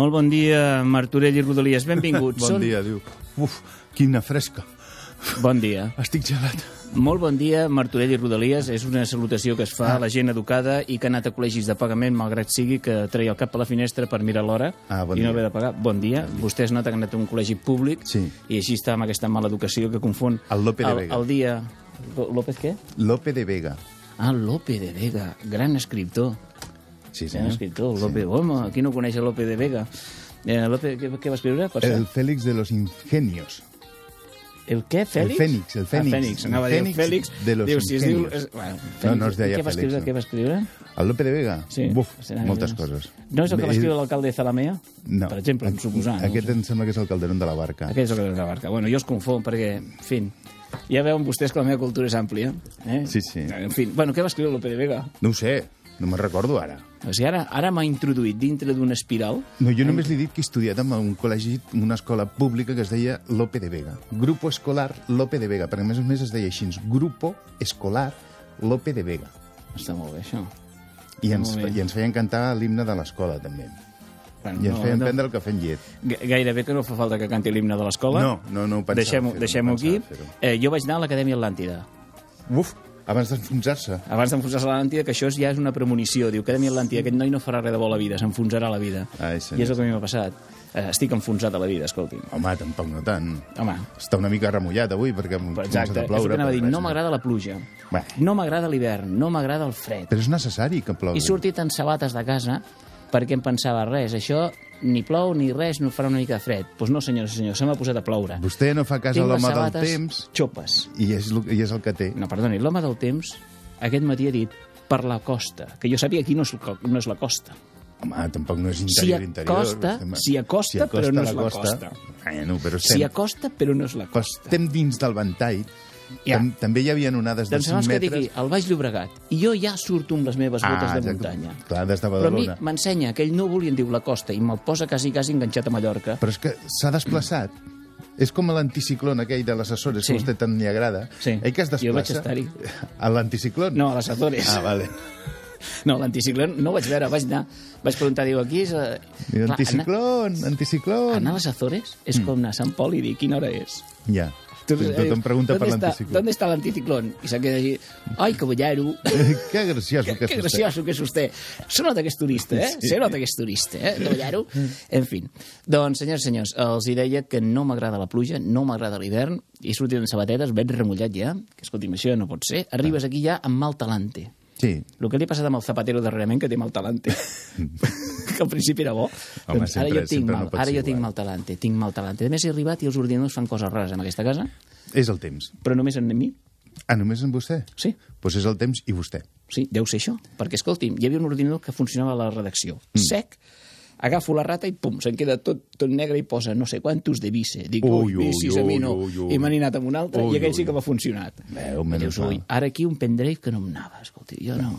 Molt bon dia, Martorell i Rodalies. Benvinguts. Bon Són- dia, diu. Uf, quina fresca. Bon dia. Estic gelat. Molt bon dia, Martorell i Rodalies. És una salutació que es fa a la gent educada i que ha anat a col·legis de pagament, malgrat sigui que treia el cap a la finestra per mirar l'hora Ah, bon i no dia. haver de pagar. Bon dia. Vostè es nota que ha anat a un col·legi públic Sí. i així està amb aquesta mala educació que confon El Lope de el, Vega. el dia... Lo- López què? Lope de Vega. Ah, Lope de Vega, gran escriptor. Sí, Gran senyor. escriptor, Lope. Home, qui no coneix Lope de Vega? Eh, Lope, què, què va escriure? Per El cert? Félix de los Ingenios. El què, Fèlix? El Fènix, el Fènix. Ah, Fènix, anava El a dir Fènix Fèlix. de los diu, si es diu... ingenios. És, bueno, No, no es deia què va Fèlix, escriure? no. Què va escriure? El Lope de Vega? Sí. Buf, serà moltes coses. No és el que va escriure l'alcalde de Zalamea? No. Per exemple, em suposar. no? Aquest em sembla que és el Calderón de la Barca. Aquest és el que és la barca. Bueno, jo els confon perquè, en fi, ja veuen vostès que la meva cultura és àmplia. Eh? Sí, sí. En fi, bueno, què va escriure Lope de Vega? No ho sé, no me'n recordo ara. O sigui, ara, ara m'ha introduït dintre d'una espiral No, jo només li he dit que he estudiat en un col·legi, en una escola pública que es deia Lope de Vega. Grupo Escolar Lope de Vega, perquè a més a més es deia així, Grupo Escolar Lope de Vega. Està molt bé, això. I ens, i ens feien cantar l'himne de l'escola, també. Bueno, I ens feien prendre el cafè en llet. Ga- Gairebé que no fa falta que canti l'himne de l'escola. No, no, no ho pensava Deixem-ho deixem no aquí. Eh, jo vaig anar a l'Acadèmia Atlàntida. Uf, abans d'enfonsar-se. Abans d'enfonsar-se a l'Atlàntida, que això ja és una premonició. Diu, Acadèmia Atlàntida, aquest noi no farà res de bo a la vida, s'enfonsarà a la vida. Ai, senyor. I és el que a mi m'ha passat. Eh, estic enfonsat a la vida, escolti. Home, tampoc no tant. Home, Està una mica remullat avui perquè però començat exacte, a ploure. a però dir. No m'agrada la pluja. Bé. No m'agrada l'hivern, no m'agrada el fred. Però és necessari que plogui. He sortit en sabates de casa perquè em pensava, res, això ni plou ni res, no farà una mica de fred. Doncs pues no, senyors i senyors, se m'ha posat a ploure. Vostè no fa cas a Tinc l'home del temps xopes. i és, el- i és el que té. No, perdoni, l'home del temps aquest matí ha dit per la costa, que jo sabia aquí no és, no és la costa. Home, tampoc no és interior, interior. acosta, estem- s'hi acosta, però no és la costa. Bueno, però S'hi estem, acosta, però no és la però costa. estem dins del ventall. Ja. Tam també hi havia onades de Doncs 5 abans que metres. digui el Baix Llobregat, i jo ja surto amb les meves botes de exacte. muntanya. Clar, des de Però a mi Badalona. m'ensenya aquell núvol i em diu la costa, i me'l posa quasi, quasi enganxat a Mallorca. Però és que s'ha desplaçat. És com l'anticiclón aquell de les Açores, Sí. que a vostè tant li agrada. Sí. Eh, que es Jo vaig desplaça? estar-hi. A l'anticiclón? No, a les Azores. Ah, vale. No, l'anticiclón no vaig veure, vaig anar... Vaig preguntar, diu, aquí és... eh, Diu, clar, anticiclón, anar, a les Azores és com anar a Sant Pol i dir quina hora és. Ja. Tothom pregunta per ¿dónde está- l'anticiclón. ¿Dónde está el anticiclón? Y se queda allí, ay, caballero, que gracioso que qué és vostè. gracioso que és usted. Se nota que és turista, eh? Sí. Se nota que és turista, eh, caballero? En fi. Doncs, senyors i senyors, els hi deia que no m'agrada la pluja, no m'agrada l'hivern, he sortit en sabatetes, veig remullat ja, que escolti'm, això no pot ser. Arribes aquí ja amb mal talante. Sí. El que li ha passat amb el Zapatero darrerament, que té mal talante. que al principi era bo. Home, doncs ara sempre- jo tinc, no mal, pot ara jo tinc mal talante, tinc mal talante. A més, he arribat i els ordinadors fan coses rares en aquesta casa, És el temps. però només en mi. Ah, només en vostè? Sí, Doncs pues és el temps i vostè. sí, deu ser això. Perquè, escolti'm, hi havia un ordinador que funcionava a la redacció. Mm. Sec, agafo la rata i pum, se'n queda tot, tot negre i posa no sé quantos de vice. Dic, ui, Ui, ui, vicis a mi no. ui, ui. I n'he anat amb un altre Ui, i aquell sí ui. que m'ha funcionat. Veu, dius, ui, ara aquí un pendrive que no em anava, escolti, jo no.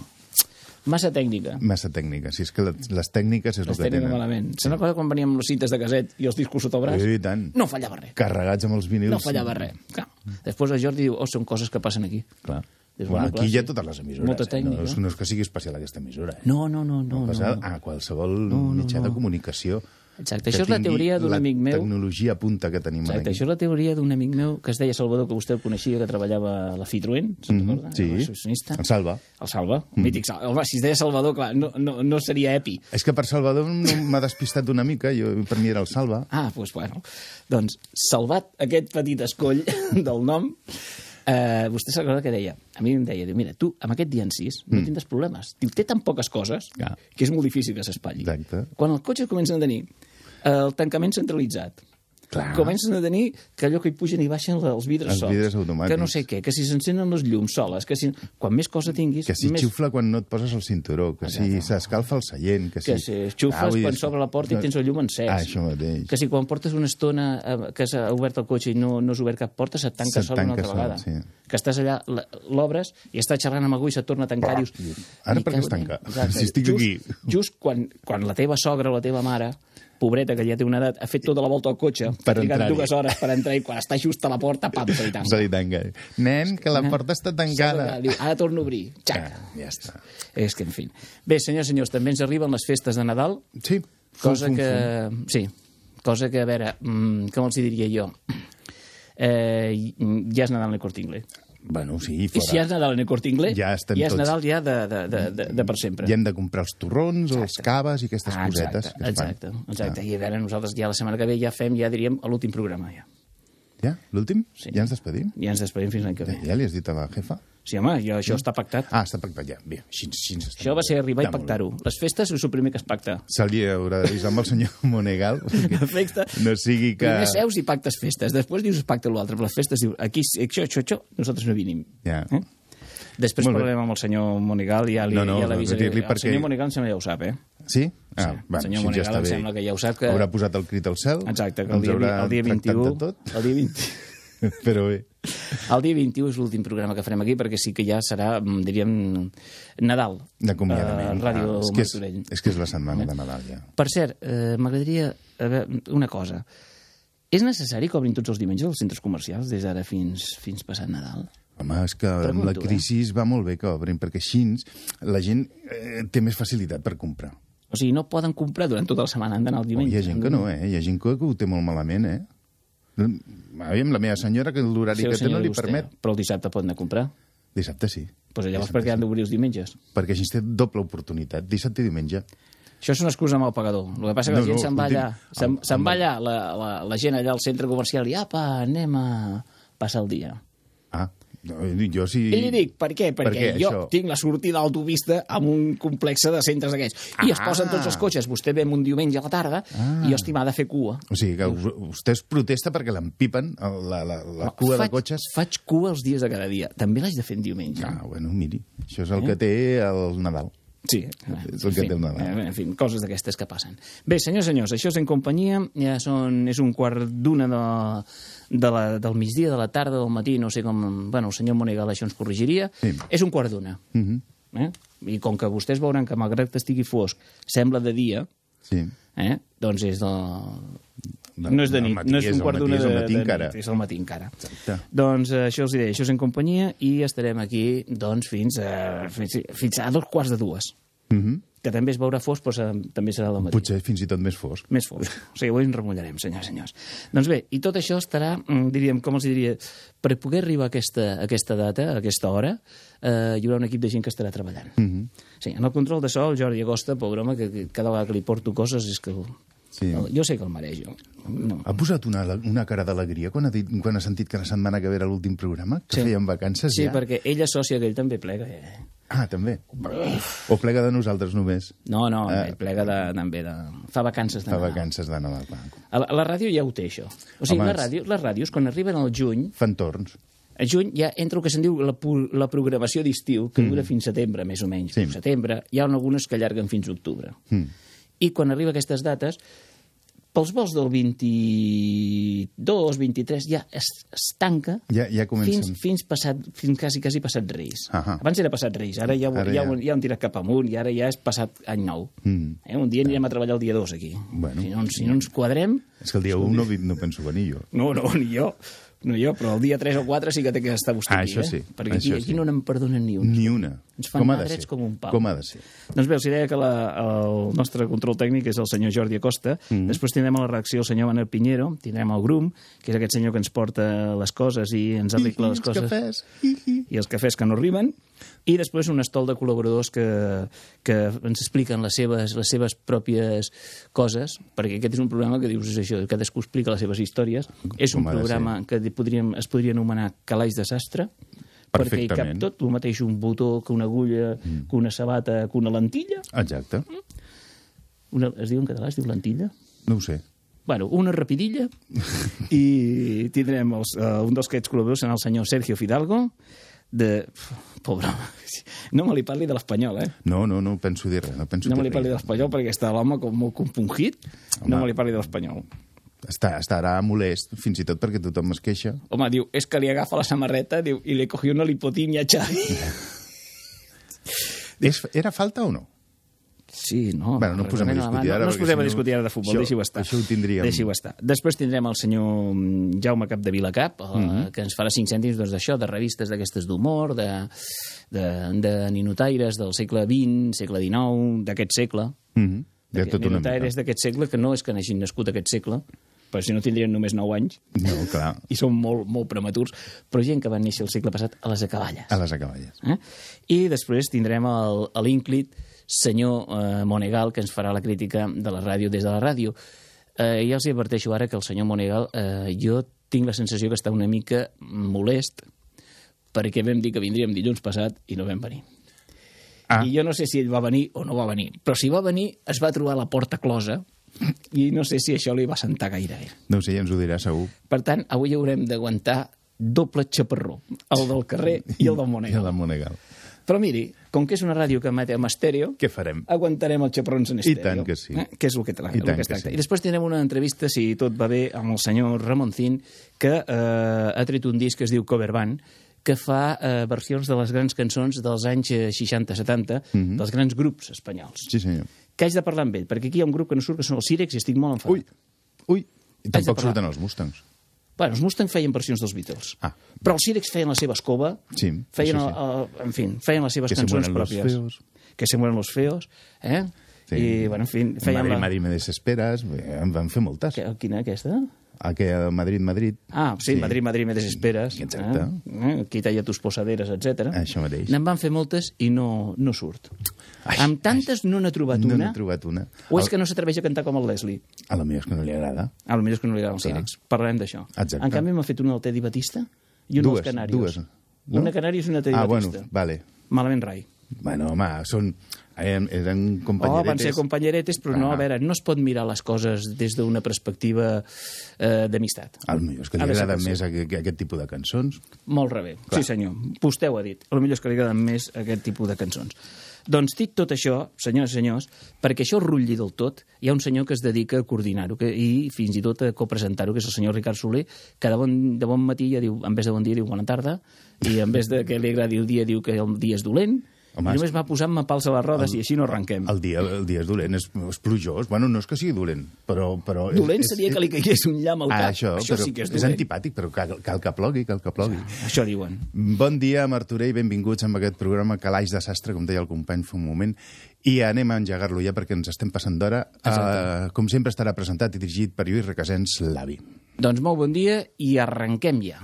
Massa tècnica. Massa tècnica. Si és que les, les tècniques és Les el que tenen. malament. Se'n recorda quan veníem les cintes de caset i els discos sota el braç? I tant. No fallava res. Carregats amb els vinils. No fallava res. Clar. Després el Jordi diu, oh, són coses que passen aquí. Clar. És Bueno, aquí hi ha totes les emissores. Molta Eh? tècnica. No, és, no és que sigui especial aquesta emissora. Eh? No, no, no, no. Passa no. a qualsevol no, mitjà de comunicació. Exacte, això és la teoria d'un la amic meu. tecnologia punta que tenim Exacte, aquí. això és la teoria d'un amic meu que es deia Salvador, que vostè el coneixia, que treballava a la Citroën, se'n Mhm, recorda? sí. El Salva. El Salva, mm. mític Salva. Home, si es deia Salvador, clar, no, no, no seria Epi. És que per Salvador no m'ha despistat una mica, jo, per mi era el Salva. Ah, doncs bueno. Doncs, salvat aquest petit escoll del nom, eh, vostè se'n recorda que deia, a mi em deia, diu, mira, tu amb aquest dia en sis no tindràs problemes. Diu, té tan poques coses Ja. que és molt difícil que s'espatlli. Quan els cotxes comencen a tenir el tancament centralitzat, Clar. comencen a tenir que allò que hi pugen i baixen els vidres Els sols. vidres automàtics. Que no sé què, que si s'encenen les llums soles, que si... Quan més cosa tinguis... Que si més... xufla quan no et poses el cinturó, que si s'escalfa el seient, que si... Que si xufles dir, quan s'obre la porta i tens el llum encès. Ah, això mateix. Que si quan portes una estona eh, que s'ha obert el cotxe i no, no has obert cap porta, se't tanca Se't sol una tanca altra sol, vegada. sí. Que estàs allà, l'obres i estàs xerrant amb algú i se't torna a tancar i dius... Ara "Ai, per què es tanca? Déu". Exacte. Si estic just, aquí. Just quan, quan la teva sogra o la teva mare pobreta, que ja té una edat, ha fet tota la volta al cotxe, Per ha trigat entrar-hi. dues hores per entrar i quan està just a la porta, pam, se li tanca. Se li tanca. Nen, que la porta està tancada. Diu, ara torno a obrir. Xac. Ah, ja està. És que, en fi. Bé, senyors, senyors, també ens arriben les festes de Nadal, Sí. cosa Fum, que... fum. Sí, cosa que, a veure, mm, com els diria jo? Eh, ja és Nadal en el Corte Inglés. Bueno, sí, I fora. si ja és Nadal en el Corte Inglés, Ja estem ja és tots. Nadal ja de, de, de, de, de per sempre. I hem de comprar els torrons, els caves i aquestes Ah, cosetes exacte, que es fan. exacte, exacte. I a veure, nosaltres ja la setmana que ve ja fem, ja diríem, l'últim programa, ja. Ja? L'últim? Sí. Ja ens despedim? Ja ens despedim fins l'any que Ja, ve. ja li has dit a la jefa? Sí, home, jo, això està pactat. Ah, està pactat ja. Bé, així, així està Això va ser arribar i pactar-ho. Les festes és el primer que es pacta. Se li haurà d'avisar amb el senyor Monegal. Perfecte. No sigui que... Primer seus i pactes festes, després dius es pacta l'altre, però les festes diu aquí, això, això, això, nosaltres no vinim. Ja. Eh? Després Molt bé. parlarem amb el senyor Monigal i ja li, No, no, ja l'avisaré. dir-li El perquè- senyor Monigal em sembla ja ho sap, eh? Sí? Ah, Sí. va, El senyor així Monegal ja em bé. sembla que ja ho sap que- Haurà posat el crit al cel. Exacte, que el dia, el dia tractat 21... de tot. El dia 20... Però bé. El dia 21 és l'últim programa que farem aquí perquè sí que ja serà, mm, diríem, Nadal. D'acomiadament. A Ràdio Ah, és, que és, és que és la setmana de Nadal, ja. Per cert, eh, m'agradaria una cosa. És necessari que obrin tots els diumenges els centres comercials des d'ara fins, fins passat Nadal? Home, és que amb la Pregunto, eh? crisi va molt bé que obrin, perquè així la gent eh, té més facilitat per comprar. O sigui, no poden comprar durant tota la setmana, han d'anar el Oh, diumenge. hi ha gent que no, eh? Hi ha gent que, ho té molt malament, eh? Aviam, la meva senyora, que l'horari que té no li vostè, permet. Però el dissabte pot anar a comprar. Dissabte sí. Pues llavors per què han d'obrir els diumenges? Perquè així té doble oportunitat, dissabte i diumenge. Això és una excusa amb el pagador. El que passa és que No, la gent no, se'n va allà, se'n va allà, la, la, la gent allà al centre comercial i apa, anem a passar el dia. Ah, no, jo sí... I li dic, per què? Per Perquè què, jo això? tinc la sortida a amb un complex de centres d'aquests. I es Ah. posen tots els cotxes. Vostè ve un diumenge a la tarda Ah. i jo estic de fer cua. O sigui, que vostè es protesta perquè l'empipen la, la, la cua faig, de cotxes. Faig cua els dies de cada dia. També l'haig de fer en diumenge. Ah, bueno, miri, això és el que té el Nadal. Sí, És el que té el Nadal. eh, En fi, coses d'aquestes que passen. Bé, senyors, senyors, això és en companyia. Ja són, és un quart d'una de, de la, del migdia, de la tarda, del matí, no sé com... Bueno, el senyor Monegal això ens corrigiria. Sí. És un quart d'una. Mhm. eh? I com que vostès veuran que malgrat que estigui fosc, sembla de dia, Sí. eh? doncs és de... De- no és de del nit, matí, no és és un quart d'una de, matí de encara. nit, és al matí encara. Exacte. Doncs eh, això els diré, això és en companyia i estarem aquí doncs, fins, a, fins, fins a dos quarts de dues. Mhm. Que també es veurà fosc, però serà, també serà del matí. Potser fins i tot més fosc. Més fosc. O sigui, avui ens remullarem, senyors i senyors. Doncs bé, i tot això estarà, mm, diríem, com els diria, per poder arribar a aquesta, a aquesta data, a aquesta hora, eh, hi haurà un equip de gent que estarà treballant. Mm. -hmm. sí, en el control de sol, Jordi Agosta, pobre home, que, que cada vegada que li porto coses és que... Sí. Jo sé que el marejo. No. Ha posat una, una cara d'alegria quan, ha dit, quan ha sentit que la setmana que ve era l'últim programa? Que Sí. feien vacances Sí, ja? perquè ell associa que ell també plega. Eh? Ah, també. O plega de nosaltres només. No, no, Ah. ell plega de, també de... Fa vacances de Fa Nadal. vacances de Nadal. A la, la ràdio ja ho té, això. O sigui, Home, les, ràdio, les ràdios, quan arriben al juny, Fan torns. a juny ja entra el que se'n diu la, la programació d'estiu, que dura fins setembre, més o menys. Sí. Setembre, hi ha algunes que allarguen fins octubre. Mm. I quan arriba aquestes dates, pels vols del 22, 23, ja es, es tanca Ja, ja comencen. fins, fins, passat, fins quasi, quasi passat Reis. Ahà. Abans era passat Reis, ara ja, Ara ja, ja. ja, han tirat cap amunt i ara ja és passat any nou. Mm. Eh? Un dia anirem a treballar el dia 2 aquí. Bueno. Si, no, si no ens quadrem, És que el dia 1 no, no penso venir jo. no, no, ni jo. No jo, però el dia 3 o 4 sí que té que estar vostè Ah, aquí, això eh? sí, Perquè aquí, això aquí sí. no n'en perdonen ni un. Ni una. Ens fan Com drets ser? com un pal. Com ha de ser? Doncs bé, els deia que la, el nostre control tècnic és el senyor Jordi Acosta. Mm. -hmm. Després tindrem a la reacció el senyor Manel Pinheiro, tindrem el Grum, que és aquest senyor que ens porta les coses i ens arregla les Els coses. cafès. Hi, hi. I els cafès que no arriben. I després un estol de col·laboradors que, que ens expliquen les seves, les seves pròpies coses, perquè aquest és un programa que dius és això, cadascú explica les seves històries. És un programa que podríem, es podria anomenar Calaix de Sastre, perquè hi cap tot, el mateix un botó que una agulla, mm. que una sabata, que una lentilla. Exacte. Una, es diu en català, es diu lentilla? No ho sé. Bueno, una rapidilla i tindrem els, uh, un dels aquests col·laboradors serà el senyor Sergio Fidalgo de... Pobre. No me li parli de l'espanyol, eh? No, no, no penso dir res. No, penso No me li parli de l'espanyol perquè està l'home com molt compungit. No Home. me li parli de l'espanyol. Està, estarà molest, fins i tot perquè tothom es queixa. Home, diu, és que li agafa la samarreta diu, i li cogió una lipotimia a Xavi. És, era falta o no? Sí, no. Bueno, no posem a discutir ara, No, no ens posem a discutir ara de futbol, deixi-ho estar. això ho tindríem. Deixi-ho estar. Després tindrem el senyor mm, Jaume Cap de Vilacap, eh, Mhm. que ens farà cinc cèntims doncs, d'això, de revistes d'aquestes d'humor, de, de, de ninotaires del segle XX, segle XIX, d'aquest segle. Mm -hmm. De tot una ninotaires mica. d'aquest segle, que no és que n'hagin nascut aquest segle, però si no tindrien només 9 anys, No, clar, i són molt, molt prematurs, però gent que van néixer el segle passat a les acaballes. a les acaballes. Eh? I després tindrem l'Inclit senyor eh, Monegal, que ens farà la crítica de la ràdio des de la ràdio. Eh, ja els adverteixo ara que el senyor Monegal, eh, jo tinc la sensació que està una mica molest perquè vam dir que vindríem dilluns passat i no vam venir. Ah, I jo no sé si ell va venir o no va venir, però si va venir es va trobar la porta closa i no sé si això li va sentar gaire bé. no ho sé, ja ens ho dirà segur. Per tant, avui haurem d'aguantar doble xaparró, el del carrer i el del I Monegal. la Monegal. Però miri, com que és una ràdio que emet en estèreo, Què farem? aguantarem els xaprons en estèreo. tant que sí. Eh? Que és el que, tra I el que es que tracta. sí. I després tindrem una entrevista, si tot va bé, amb el senyor Ramoncín, que eh, ha tret un disc que es diu Cover Band, que fa eh, versions de les grans cançons dels anys eh, 60-70, dels grans grups espanyols. Sí, senyor. Que haig de parlar amb ell, perquè aquí hi ha un grup que no surt, que són els Cirex, i estic molt enfadat. Ui, ui. I tampoc surten els Mustangs. Bueno, els Mustang feien versions dels Beatles. Ah. Però els Cirex feien la seva escova, Sí, feien, això el, el, en fi, feien les seves Que se cançons los pròpies. feos. Que se mueren los feos. Eh? Sí. I, bueno, en fi, feien Madrid, la... Madrid, me desesperes. En van fer moltes. Que, quina, aquesta? Aquella Madrid, Madrid. Ah, sí, Sí. Madrid, Madrid, me desesperes. Exacte. Eh? Eh? Quita tus posaderes, etc. Això mateix. N'en van fer moltes i no, no surt. Ai, Amb tantes no n'ha trobat No una? n'he trobat una. O és que no s'atreveix a cantar com el Leslie? A la millor és que no li agrada. A lo millor és que no li agrada el Clar. Cirex. Parlarem d'això. En canvi, m'ha fet una del Teddy Batista i una Dues, dels Canarios. dues. No? Una Canarios i una Teddy Ah, bueno, Batista. vale. Malament rai. Bueno, home, són... Eren, eren Oh, companyeretes. van ser companyeretes, però no, a Ah. veure, no es pot mirar les coses des d'una perspectiva eh, d'amistat. A lo millor és que li sí. més aquest, aquest tipus de cançons. Molt rebé. Sí, senyor. Vostè ho ha dit. A lo millor és que li agraden més aquest tipus de cançons. Doncs dit tot això, senyors i senyors, perquè això rutlli del tot, hi ha un senyor que es dedica a coordinar-ho i fins i tot a copresentar-ho, que és el senyor Ricard Soler, que de bon, de bon matí ja diu, en vez de bon dia, diu bona tarda, i en vez de que li agradi el dia, diu que el dia és dolent, Home, i només va posant-me pals a les rodes i així no arrenquem. El dia, el dia és dolent, és, és plujós. Bueno, no és que sigui dolent, però... però Dolent és, seria que li caigués un llamp al Ah, cap. això, això però sí que és és dolent. antipàtic, però cal, cal que plogui, cal que plogui. Això diuen. Bon dia, Martorell, benvinguts amb aquest programa Calaix de Sastre, com deia el company fa un moment, i anem a engegar-lo ja perquè ens estem passant d'hora. Uh, com sempre estarà presentat i dirigit per Lluís Requesens, l'avi. Doncs molt bon dia i arrenquem ja.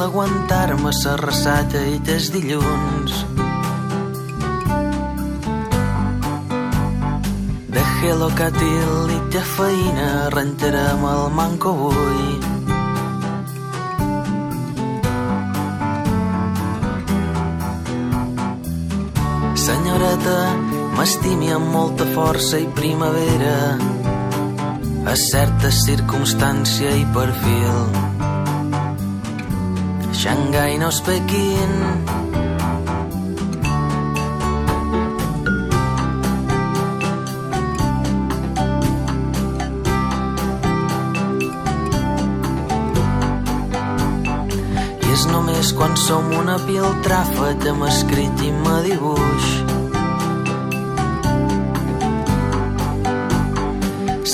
Difícil aguantar-me sa ressaca i tes dilluns. De Hello Catil i cafeïna rentarem el manco avui. Senyoreta, m'estimi amb molta força i primavera a certa circumstància i perfil. Xangai no és Pequín. I és només quan som una piltrafa que m'escrit i m'ha dibuix.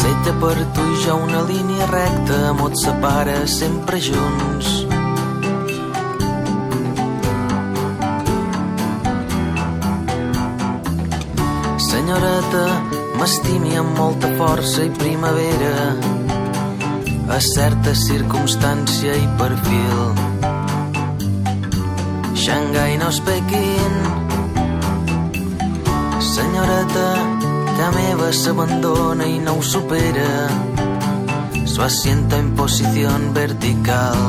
Seta per tu i jo una línia recta, mot separa sempre junts. Senyoreta, m'estimi amb molta força i primavera a certa circumstància i perfil. Xangai no és Pequín. Senyoreta, que meva s'abandona i no ho supera. Su asiento en posición vertical.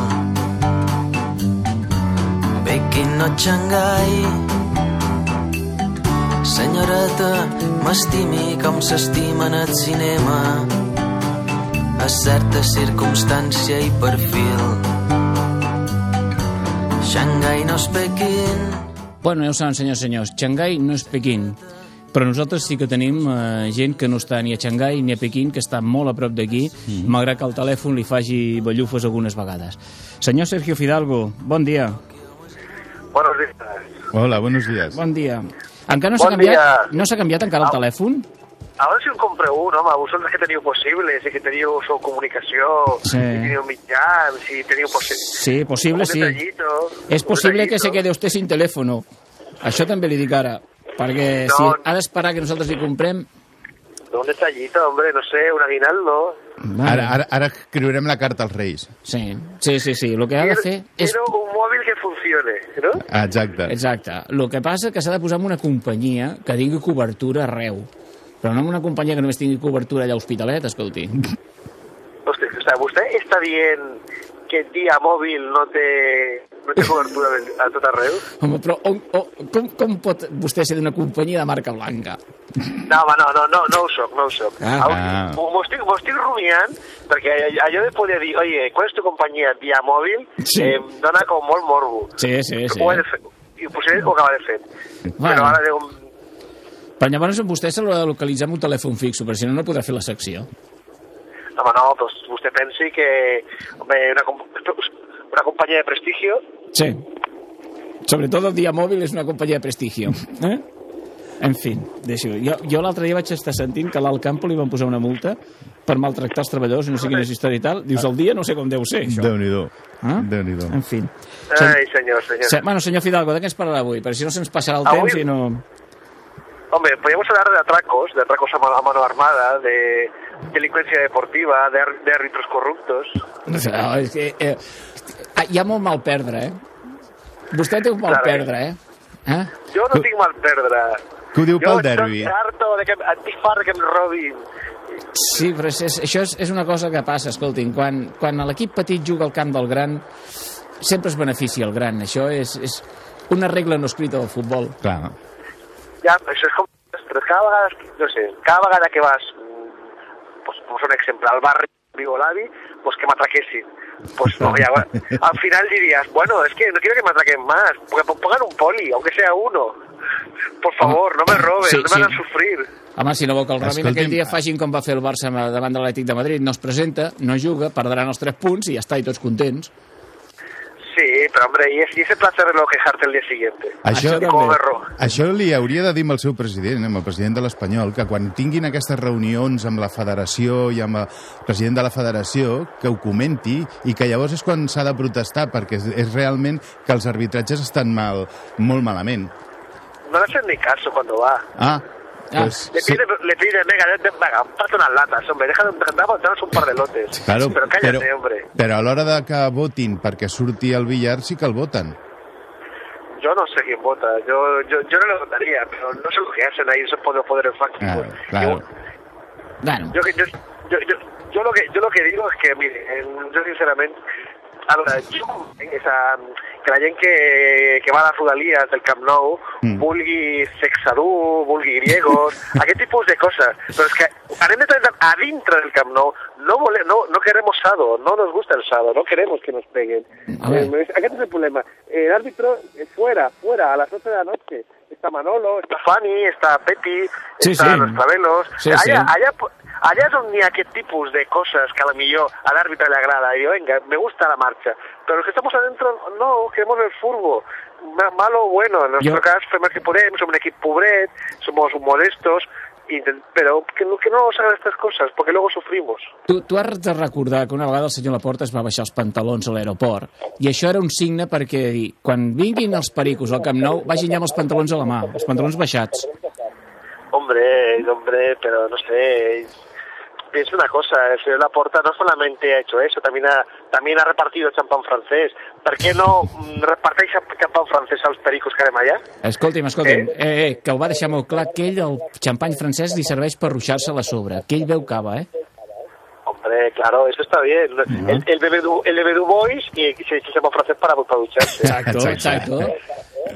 Pequín no Xangai. Senyoreta, m'estimi com s'estima en el cinema a certa circumstància i perfil. Xangai no és Pequín. Bueno, ja ho saben, senyors senyors, Xangai no és Pequín, però nosaltres sí que tenim eh, gent que no està ni a Xangai ni a Pequín, que està molt a prop d'aquí, mm. malgrat que el telèfon li faci ballufes algunes vegades. Senyor Sergio Fidalgo, bon dia. Buenos días. Hola, buenos días. Bon dia. Encara no s'ha Bon canviat, no s'ha canviat encara el Au. telèfon? A veure si em compreu un, home, vosaltres que teniu possibles i que teniu sou comunicació, Sí. i teniu mitjans, i teniu possibles... Sí, possible, sí. És possible que se quede usted sin teléfono. Això també li dic ara, perquè No. si ha d'esperar que nosaltres li comprem... ¿Dónde está Allito, hombre? No sé, un aguinaldo. Vale. Ara, ara, ara escriurem la carta als Reis. Sí, sí, sí, sí. El que ha de fer és... Quiero un móvil que funcione, ¿no? Exacte. Exacte. El que passa que s'ha de posar en una companyia que tingui cobertura arreu. Però no en una companyia que només tingui cobertura allà a Hospitalet, escolti. Hostia, o sea, ¿usted está bien que Día Móvil no té, no té cobertura de- a tot arreu? Home, però on, on, com, com pot vostè ser d'una companyia de marca blanca? No, home, no, no, no, no ho soc, no ho soc. Ah. Ah. M'ho estic, estic rumiant, perquè allò de poder dir, oye, ¿cuál es tu compañía? Via Mòbil, Sí. eh, dona com molt morbo. Sí, sí, sí. Ho he de fer, i potser ho acaba de fer. Bueno. Però ara diu, Però llavors vostè l'ha de localitzar amb un telèfon fix, perquè si no, no podrà fer la secció. home, no, doncs vostè pensi que, home, una, una companyia de prestigio, Sí. Sobretot el dia mòbil és una companyia de prestigio. Eh? En fi, deixo. Jo, jo l'altre dia vaig estar sentint que a l'Alt Campo li van posar una multa per maltractar els treballadors i no sé quina és història i tal. Dius, el dia no sé com deu ser, això. Déu-n'hi-do. Ah? Déu-n'hi-do. En fi. ai, senyor, senyor. Se, bueno, senyor Fidalgo, de què ens parlarà avui? Perquè si no se'ns passarà el Avui- temps i no... Hombre, podríamos hablar de atracos, de atracos a mano, a mano armada, de delincuencia deportiva, de, de árbitros corruptos. No sé, no, és que, eh, ah, hi ha molt mal perdre, eh? Vostè té un mal Clar, eh? perdre, eh? eh? Jo no tinc mal perdre. Que ho diu pel jo derbi. estic harto de que, estic fart que em robin. Sí, però és, és, això és, és una cosa que passa, escoltin, quan, quan l'equip petit juga al camp del gran, sempre es beneficia el gran. Això és, és una regla no escrita del futbol. Clar. Ja, això és com... Però cada vegada, no sé, cada vegada que vas, pues, pues un exemple, al barri vivo l'avi, pues que m'atraquessin. Pues no, ya, al final dirías, bueno, es que no quiero que me atraquen más, porque pongan un poli, aunque sea uno. Por favor, no me roben, Sí, no me sí. hagan sufrir. Home, si no vol que el Robin aquell dia facin com va fer el Barça davant de l'Atlètic de Madrid, no es presenta, no juga, perdran els 3 punts i ja està, i tots contents. Sí, pero hombre, y, es- y ese placer de no quejarte el día siguiente. Això, Això I això li hauria de dir amb el seu president, amb el president de l'Espanyol, que quan tinguin aquestes reunions amb la federació i amb el president de la federació, que ho comenti i que llavors és quan s'ha de protestar, perquè és, és realment que els arbitratges estan mal, molt malament. No le hacen ni caso cuando va. Ah, Ah. pues, Le sí. pide, le pide, venga, venga, parte unas latas, hombre, deja de danos un par de lotes. Claro, pero cállate, però, hombre. però a l'hora de que votin perquè surti el billar sí que el voten. Yo no sé quién vota, yo, yo, yo no le votaría, pero no sé lo que hacen ahí esos poderes, poderes fácticos. Ah, claro. Bueno, Yo, yo, yo, yo, yo lo que yo lo que digo es que, mire, en- yo sinceramente, a jo entenc esa, que la gent que, que va a les rodalies del Camp Nou Mm. vulgui sexadú, vulgui griegos, aquest tipus de coses. Però és que anem de tant a dintre del Camp Nou, no, vole, no, no queremos sado, no nos gusta el sado, no queremos que nos peguen. A. Eh, aquest es el problema. El árbitro, eh, fuera, fuera, a las 12 de la noche. Está Manolo, está Fanny, está Pepi, Sí, están sí. los Travelos. Sí, allá, allá, Allà és on hi ha aquest tipus de coses que a lo millor a l'àrbitre le agrada. Y digo, venga, me gusta la marcha. Pero los que estamos adentro, no, queremos el furbo. Ma- Malo o bueno. En nuestro Yo- caso, fem el que podem, som un equip pobret, somos modestos, pero que no, que no nos hagan estas cosas, porque luego sufrimos. Tu, tu has de recordar que una vegada el senyor Laporta es va baixar els pantalons a l'aeroport i això era un signe perquè dir, quan vinguin els pericos al Camp Nou vagin ja amb els pantalons a la mà, els pantalons baixats. Hombre, hombre, pero no sé. Piensa una cosa, el señor Laporta no solamente ha hecho eso, también ha, también ha repartido champán francés. ¿Por qué no mm, reparteix champán francés als pericos que anem allà? Escolti'm, escolti'm, eh? Eh, que ho va deixar molt clar que ell, el xampany francès, li serveix per ruixar-se-la a sobre, que ell veu cava, eh? Hombre, claro, eso está bien. El, el, bebé du, el bebé du bois y se echa champán francés para, para ducharse. Exacto, exacto.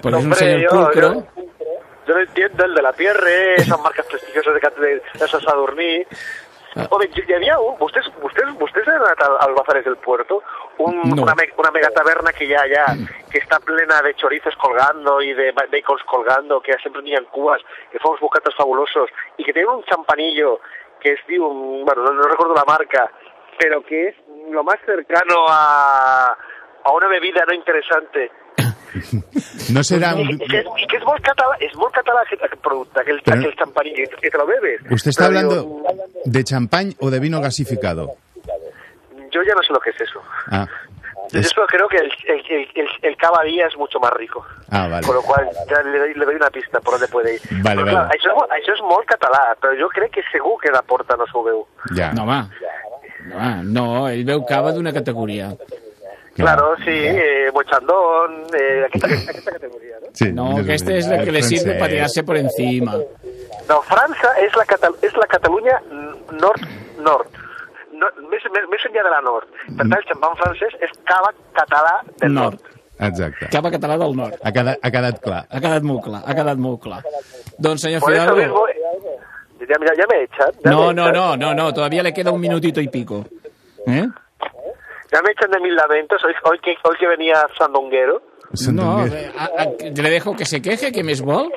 Pues es un yo- pulcro. yo- Yo lo entiendo, el de la Pierre, esas marcas prestigiosas de, de, de San Sadurní. Ah. Havia un... Han anat al, al Bazares del Puerto? Un, No. una, me- una mega taberna que hi ha allà, que està plena de chorizos colgando y de ba- bacons colgando, que siempre tenían cubas, que fa uns bocates fabulosos, y que tienen un champanillo que es diu, bueno, no, no recuerdo la marca, pero que es lo más cercano a, a una bebida no interesante. No. I, i, que, i que és molt català, és molt català aquest, aquest producte, aquell, Però- aquell champaní, que, que te lo bebes. ¿Usted está Pero hablando de champán o de vino gasificado? yo ya no sé lo que es eso. Ah, Yo es- solo creo que el, el, el, el, el cava día es mucho más rico. ah vale. Con lo cual, ya le doy, le doy una pista por dónde puede ir. Vale, Però, clar, vale. això, és molt- això és molt català, però jo crec que segur que la porta no s'ho veu. Ja. No, home. No, no, ell veu cava d'una categoria. Claro, sí, eh, mochandón, eh, aquesta, aquesta categoria, no? Sí, No, aquesta és la que le sirve para tirarse por encima. No, França és la, Catal és la Catalunya nord-nord. No, més, més, més enllà de la nord. Per tant, el xampany francès és cava català del nord. Nord. Exacte. Cava català del nord. Ha quedat, ha quedat clar. Ha quedat molt clar, ha quedat molt clar. Doncs, senyor Por Fidalgo... mismo, eh, ya, ya, ya me echan. ya No, me no, echan. no, no, no, todavía le queda un minutito y pico. ¿Eh? Ya me echan de mil lamentos. Hoy, hoy, que, hoy que venía Sandonguero. No, eh, a- a- le dejo que se queje, que més vol?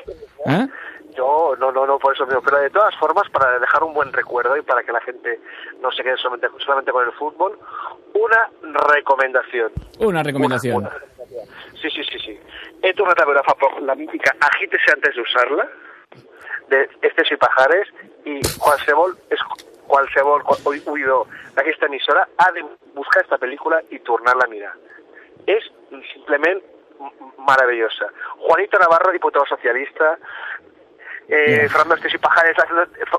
Eh? Yo, no, no, no, por eso mismo. Pero de todas formas, para dejar un buen recuerdo y para que la gente no se quede solamente, solamente con el fútbol, una recomendación. Una recomendación. Una, una. Sí, sí, sí, sí. He tornat a veure fa poc la mítica Agítese antes de usar-la, de Estes i Pajares, i qualsevol, és, qualsevol oïdor d'aquesta emissora ha de buscar esta pel·lícula i tornar-la a mirar. És simplement m- maravillosa. Juanito Navarro, diputado socialista, eh. Fernando Estes y Pajares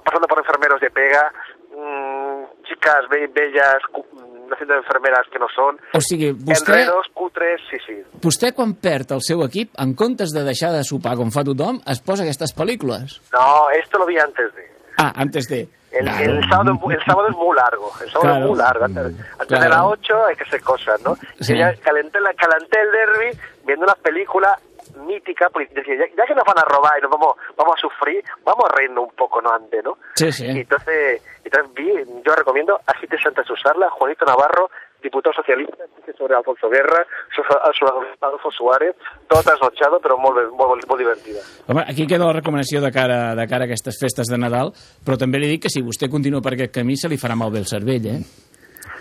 pasando por enfermeros de pega, mm, chicas be- bellas mm, haciendo enfermeras que no son, O sigui, vostè, enredos, cutres, sí, sí. vostè quan perd el seu equip, en comptes de deixar de sopar com fa tothom, es posa aquestes pel·lícules. No, esto lo vi antes de. Ah, antes de... El, Claro. el sábado, el sábado es muy largo, el sábado Claro. es muy largo. Antes, antes Claro. de las 8 hay que hacer cosas, ¿no? Sí. Y ya calenté, la, calenté el derby viendo una película mítica, porque decía, ya, ya que nos van a robar y nos vamos, vamos a sufrir, vamos a reírnos un poco, ¿no? Antes, ¿no? Sí, Y sí. entonces, entonces vi, yo recomiendo Así te sientas usarla, Juanito Navarro, diputado socialista, sobre Alfonso Guerra, sobre, sobre Adolfo Suárez, todo trasnochado, pero muy, muy, muy divertida. Home, aquí queda la recomanació de cara, de cara a aquestes festes de Nadal, però també li dic que si vostè continua per aquest camí se li farà malbé el cervell, eh?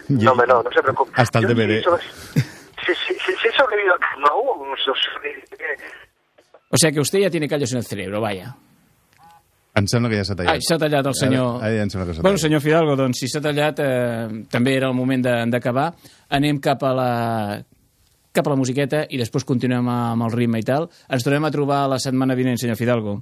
No, hombre, no, no se preocupe. Hasta el DVD. sí Si, si, si, si he sobrevivido al Camp Nou, so- sobreviviré. O sea que usted ya tiene callos en el cerebro, vaya. Em sembla que ja s'ha tallat. Ai, s'ha tallat el senyor... Ara, ara ja em sembla que s'ha Bueno, tallat. senyor Fidalgo, doncs si s'ha tallat, eh, també era el moment d'acabar. Anem cap a la cap a la musiqueta i després continuem amb el ritme i tal. Ens tornem a trobar la setmana vinent, senyor Fidalgo.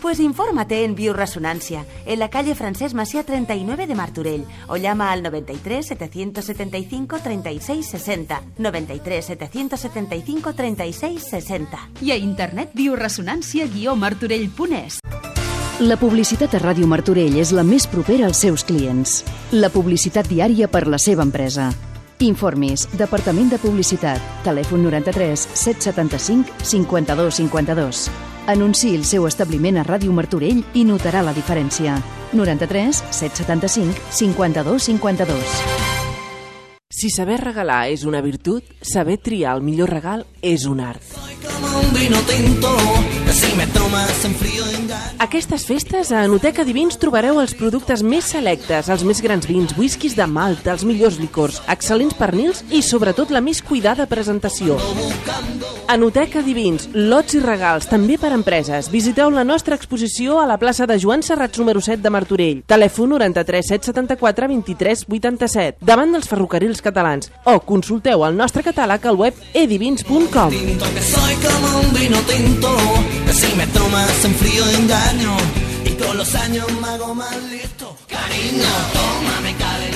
Pues infórmate en Bioresonancia, en la calle Francés Masía 39 de Martorell, o llama al 93 775 36 60. 93 775 36 60. I a internet bioresonància-martorell.es. La publicitat a Ràdio Martorell és la més propera als seus clients. La publicitat diària per la seva empresa. Informis, Departament de Publicitat, telèfon 93 775 52 52. Anunciï el seu establiment a Ràdio Martorell i notarà la diferència. 93 775 52 52. Si saber regalar és una virtut, saber triar el millor regal és un art. Como un vino tinto, si me tomas en frío engaño. Aquestes festes a Enoteca Divins trobareu els productes més selectes, els més grans vins, whiskies de Malta, els millors licors, excel·lents pernils i sobretot la més cuidada presentació. Enoteca Divins, lots i regals, també per a empreses. Visiteu la nostra exposició a la plaça de Joan Serrats número 7 de Martorell. Telèfon 93 774 23 87, davant dels ferrocarrils catalans. O consulteu el nostre catàleg al web edivins.com. Tinto que soy como un vino tinto, si me tomas en frío engaño. Y con los años me hago más listo. Cariño, tómame calentito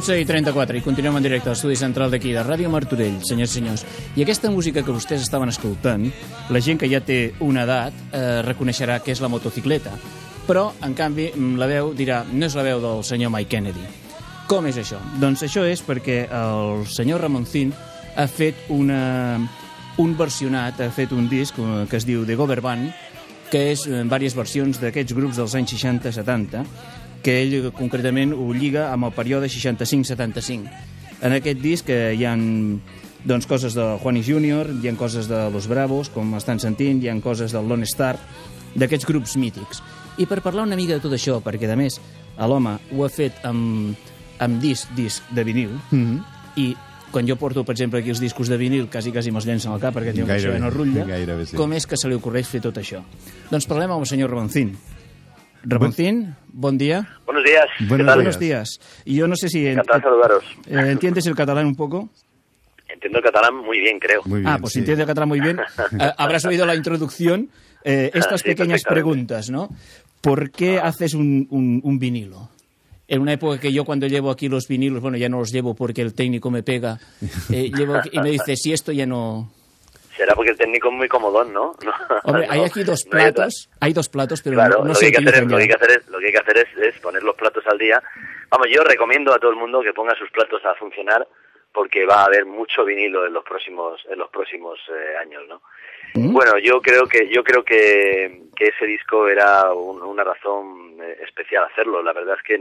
12 i 34, i continuem en directe al estudi central d'aquí, de Ràdio Martorell, senyors i senyors. I aquesta música que vostès estaven escoltant, la gent que ja té una edat eh, reconeixerà que és la motocicleta. Però, en canvi, mm, la veu dirà, no és la veu del senyor Mike Kennedy. Com és això? Doncs això és perquè el senyor Ramoncín ha fet una, un versionat, ha fet un disc eh, que es diu The Gover Band, que és en diverses versions d'aquests grups dels anys 60-70, que ell concretament ho lliga amb el període 65-75. En aquest disc eh, hi han doncs, coses de Juanis Junior, hi han coses de Los Bravos, com estan sentint, hi han coses del Lone Star, d'aquests grups mítics. I per parlar una mica de tot això, perquè a més l'home ho ha fet amb, amb disc, disc de vinil, Mm -hmm. i quan jo porto, per exemple, aquí els discos de vinil, quasi, quasi me'ls llencen al cap perquè que això no rutlla. gairebé sí. Com és que se li ocorreix fer tot això? Doncs parlem amb el senyor Ramoncín. Ramoncín, bon día. Buenos días. Buenos ¿Qué tal? Buenos días. Y yo no sé si... Encantado de saludaros. eh, ¿Entiendes el catalán un poco? Entiendo el catalán muy bien, creo. Muy bien, ah, pues si sí. entiende el catalán muy bien. Eh, habrás oído la introducción. Eh, estas Ah, sí, pequeñas preguntas, ¿no? ¿Por qué haces un, un- un vinilo? En una época que yo cuando llevo aquí los vinilos, bueno, ya no los llevo porque el técnico me pega, eh, llevo aquí- y me dice, si esto ya no... Será porque el técnico es muy comodón, ¿no? No, Hombre, no, hay aquí dos no hay otra. platos, hay dos platos, pero Claro, no, lo, se que hay que hacer es, lo, que hay que hacer es, lo que hay que hacer es, es poner los platos al día. Vamos, yo recomiendo a todo el mundo que ponga sus platos a funcionar porque va a haber mucho vinilo en los próximos en los próximos eh, años, ¿no? ¿Mm? Bueno, yo creo que yo creo que, que ese disco era un- una razón eh, especial hacerlo. La verdad es que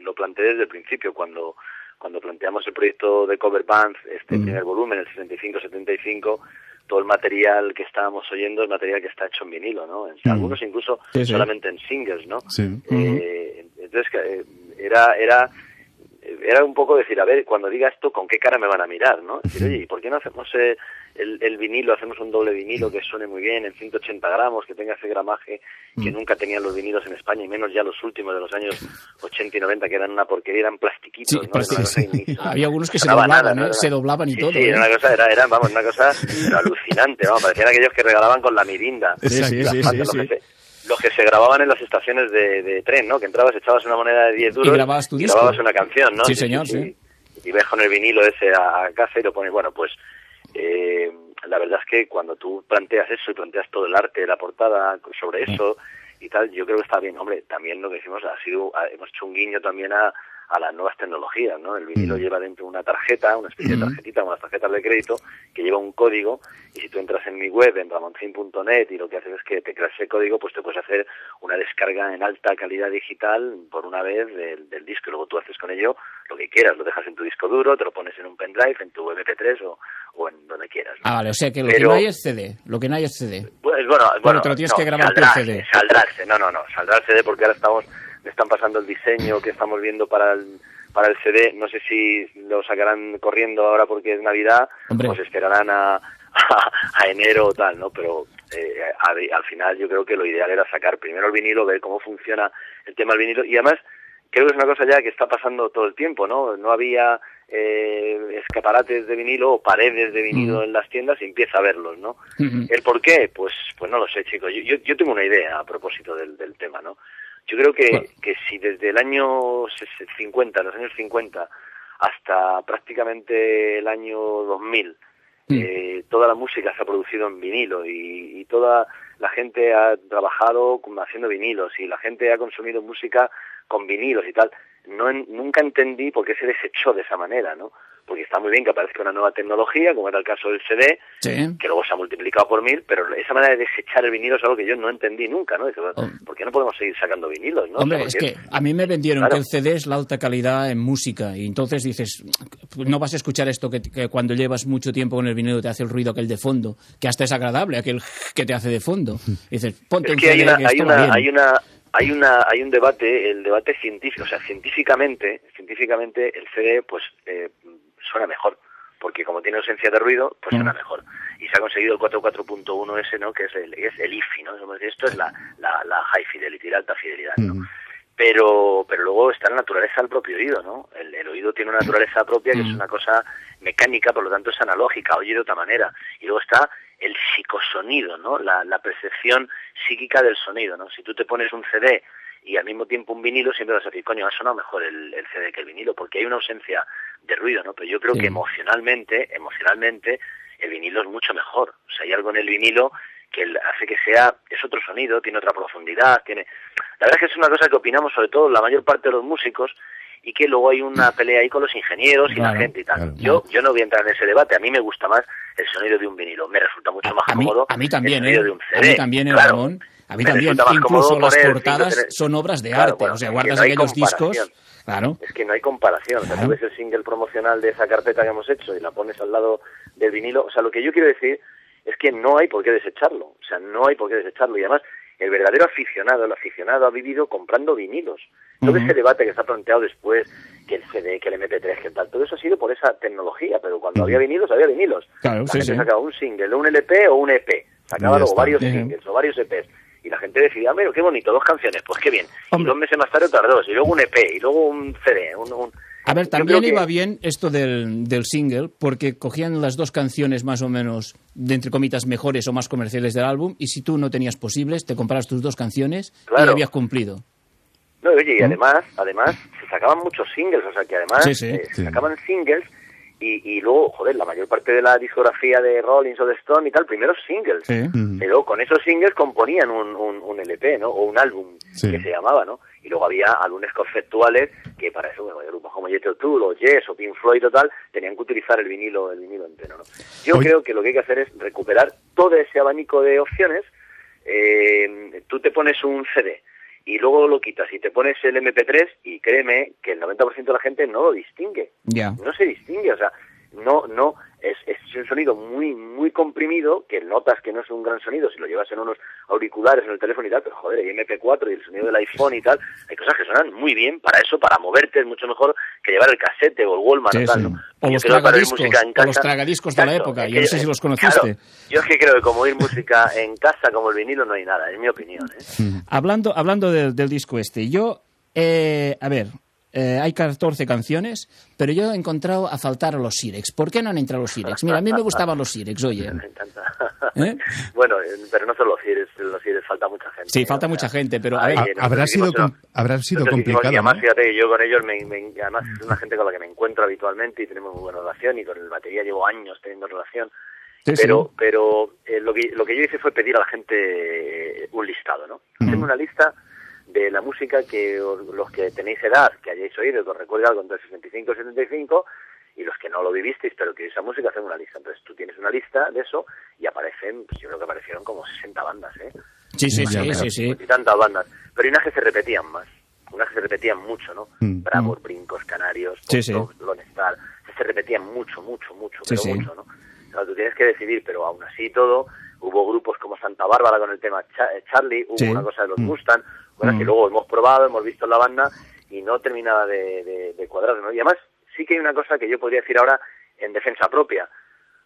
lo planteé desde el principio cuando cuando planteamos el proyecto de cover band, este Mm. primer volumen, el 75-75, todo el material que estábamos oyendo es material que está hecho en vinilo, ¿no? En- Mm. Algunos incluso Sí, sí. solamente en singles, ¿no? Sí. Eh, entonces eh, era era era un poco decir, a ver, cuando diga esto, ¿con qué cara me van a mirar, no? Decir, oye, ¿y por qué no hacemos eh, el, el vinilo, hacemos un doble vinilo que suene muy bien en 180 gramos, que tenga ese gramaje que nunca tenían los vinilos en España, y menos ya los últimos de los años 80 y 90, que eran una porquería, eran plastiquitos. Sí, ¿no? cosa inmensa. Había algunos que se doblaban, nada, ¿eh? nada. Se doblaban y Sí, todo. Sí, ¿eh? era una cosa, era, era, vamos, una cosa alucinante, vamos, parecían aquellos que regalaban con la mirinda. Sí, sí, sí, patas, sí, los, sí. Que se, grababan en las estaciones de, de tren, ¿no? Que entrabas, echabas una moneda de 10 duros grababas tu disco. grababas una canción, ¿no? Sí, señor, sí. Y ves con el vinilo ese a casa y lo pones, bueno, pues eh, la verdad es que cuando tú planteas eso y planteas todo el arte de la portada sobre eso y tal, yo creo que está bien. Hombre, también lo que hicimos ha sido, hemos hecho un guiño también a, a las nuevas tecnologías, ¿no? El vinilo lleva dentro una tarjeta, una especie de tarjetita, como las tarjetas de crédito, que lleva un código, y si tú entras en mi web, en ramoncin.net, y lo que haces es que te creas ese código, pues te puedes hacer una descarga en alta calidad digital por una vez del, del disco, y luego tú haces con ello lo que quieras, lo dejas en tu disco duro, te lo pones en un pendrive, en tu MP3 o, o en donde quieras. ¿no? Ah, vale, o sea que lo que no hay es CD. Lo que no hay es CD. Pues bueno, bueno, te lo tienes no, que grabar saldrá, tú el CD. Saldrá el CD, no, no, no, saldrá el CD porque ahora estamos, me están pasando el diseño que estamos viendo para el, para el CD, no sé si lo sacarán corriendo ahora porque es Navidad, Hombre. o se esperarán a, a, a enero o tal, ¿no? Pero eh, a- al final yo creo que lo ideal era sacar primero el vinilo, ver cómo funciona el tema del vinilo y además creo que es una cosa ya que está pasando todo el tiempo, ¿no? No había eh, escaparates de vinilo o paredes de vinilo en las tiendas y empieza a verlos, ¿no? ¿El por qué? Pues, pues no lo sé, chicos. Yo, yo, yo tengo una idea a propósito del, del tema, ¿no? Yo creo que, que si desde el año ses- 50, los años 50, hasta prácticamente el año 2000, eh, toda la música se ha producido en vinilo y, y toda la gente ha trabajado haciendo vinilos y la gente ha consumido música con vinilos y tal. No nunca entendí por qué se desechó de esa manera, ¿no? Porque está muy bien que aparezca una nueva tecnología, como era el caso del CD, Sí. que luego se ha multiplicado por mil, pero esa manera de desechar el vinilo es algo que yo no entendí nunca, ¿no? Bueno, ¿Por qué no podemos seguir sacando vinilos, no? Hombre, O sea, es que a mí me vendieron Claro. que el CD es la alta calidad en música y entonces dices, no vas a escuchar esto que, que cuando llevas mucho tiempo con el vinilo te hace el ruido aquel de fondo, que hasta es agradable, aquel que te hace de fondo. Y dices, ponte es un que hay una, que hay una, bien. hay una, hay una, hay un debate, el debate científico, o sea, científicamente, científicamente el CD, pues, eh, suena mejor, porque como tiene ausencia de ruido, pues suena mejor. Y se ha conseguido el 44.1S, ¿no? Que es el, es el IFI, ¿no? Esto es la, la, la high fidelity, la alta fidelidad, ¿no? pero pero luego está la naturaleza del propio oído, ¿no? El, el oído tiene una naturaleza propia que es una cosa mecánica, por lo tanto es analógica, oye de otra manera. Y luego está el psicosonido, ¿no? La, la percepción psíquica del sonido, ¿no? Si tú te pones un CD y al mismo tiempo un vinilo, siempre vas a decir, coño, ha sonado mejor el, el CD que el vinilo, porque hay una ausencia de ruido, ¿no? Pero yo creo Sí. que emocionalmente, emocionalmente, el vinilo es mucho mejor. O sea, hay algo en el vinilo que el- hace que sea, es otro sonido, tiene otra profundidad, tiene... La verdad es que es una cosa que opinamos sobre todo la mayor parte de los músicos y que luego hay una pelea ahí con los ingenieros y Claro, la gente y tal. yo, yo no voy a entrar en ese debate, a mí me gusta más el sonido de un vinilo, me resulta mucho más A mí, cómodo a mí también, el ¿eh? sonido de un A CD. mí también, ¿eh, claro. Ramón? A mí Me también. Incluso las portadas tener- son obras de Claro, arte. bueno, o sea, guardas no aquellos discos. Claro. Es que no hay comparación. O sea, Claro. tú ves el single promocional de esa carpeta que hemos hecho y la pones al lado del vinilo. O sea, lo que yo quiero decir es que no hay por qué desecharlo. O sea, no hay por qué desecharlo. Y además, el verdadero aficionado, el aficionado ha vivido comprando vinilos. Todo ese debate que se ha planteado después, que el CD, que el MP3, que tal, todo eso ha sido por esa tecnología. Pero cuando había vinilos, había vinilos. Claro, la sí, gente sí. sacaba un single, un LP o un EP. Sacaba varios singles o varios EPs. Y la gente decía, mira, qué bonito, dos canciones, pues qué bien. Y dos meses más tarde otras dos, y luego un EP, y luego un CD, un... un- A ver, también que- iba bien esto del, del single, porque cogían las dos canciones más o menos, de entre comitas, mejores o más comerciales del álbum, y si tú no tenías posibles, te comprabas tus dos canciones y Claro. lo habías cumplido. No, oye, y además, además, se sacaban muchos singles, o sea que además Sí, sí. eh, se sacaban singles y, y luego, joder, la mayor parte de la discografía de Rollins o de Stone y tal, primero singles. Sí. Pero con esos singles componían un, un, un LP, ¿no? O un álbum Sí. que se llamaba, ¿no? Y luego había álbumes conceptuales que para eso, bueno, grupos como Jet Tool o Yes o Pink Floyd o tal, tenían que utilizar el vinilo, el vinilo entero, ¿no? Yo creo que lo que hay que hacer es recuperar todo ese abanico de opciones. Eh, tú te pones un CD y luego lo quitas y te pones el MP3 y créeme que el 90% de la gente no lo distingue Ya. no se distingue, o sea, no, no, es, es un sonido muy muy comprimido que notas que no es un gran sonido si lo llevas en unos auriculares en el teléfono y tal, pero joder, hay MP4 y el sonido del iPhone y tal, hay cosas que suenan muy bien para eso, para moverte es mucho mejor que llevar el casete o el Walkman Sí, o tal. O los tragadiscos, o los de la época. Yo no sé si los conociste. claro, yo es que creo que como oír música en casa como el vinilo no hay nada, es mi opinión, ¿eh? Hablando, hablando del, del disco este, yo, eh, a ver, eh, hay 14 canciones, pero yo he encontrado a faltar a los Sirex. ¿Por qué no han entrado los Sirex? Mira, a mí me gustaban los Sirex, oye. Me encanta. ¿Eh? bueno, eh, pero no solo los Cires, los Cires falta mucha gente. Sí, falta mucha gente, pero a ver, Habrá sido, habrá sido hicimos- complicado, y además, ¿no? fíjate que yo con ellos, me, me- además es una gente con la que me encuentro habitualmente y tenemos muy buena relación y con el batería llevo años teniendo relación. Sí, pero sí. pero eh, lo, que, lo que yo hice fue pedir a la gente un listado, ¿no? Hacerme una lista de la música que os- los que tenéis edad, que hayáis oído, que os recuerde algo entre 65 y 75, y los que no lo vivisteis, pero que esa música, hacen una lista. Entonces tú tienes una lista de eso y aparecen, pues yo creo que aparecieron como 60 bandas, ¿eh? sí, sí, sí, sí, sí. y tantas bandas. Pero hay unas que se repetían más, unas que se repetían mucho, ¿no? Mm. Bravos, Brincos, Canarios, Sí, sí. Se repetían mucho, mucho, mucho, pero mucho, ¿no? O sea, tú tienes que decidir, pero aún así todo, hubo grupos como Santa Bárbara con el tema eh, Charlie, hubo una cosa de los Mm. Que Mm. luego hemos probado, hemos visto en la banda y no terminaba de, de- de cuadrar, ¿no? Y además sí que hay una cosa que yo podría decir ahora en defensa propia.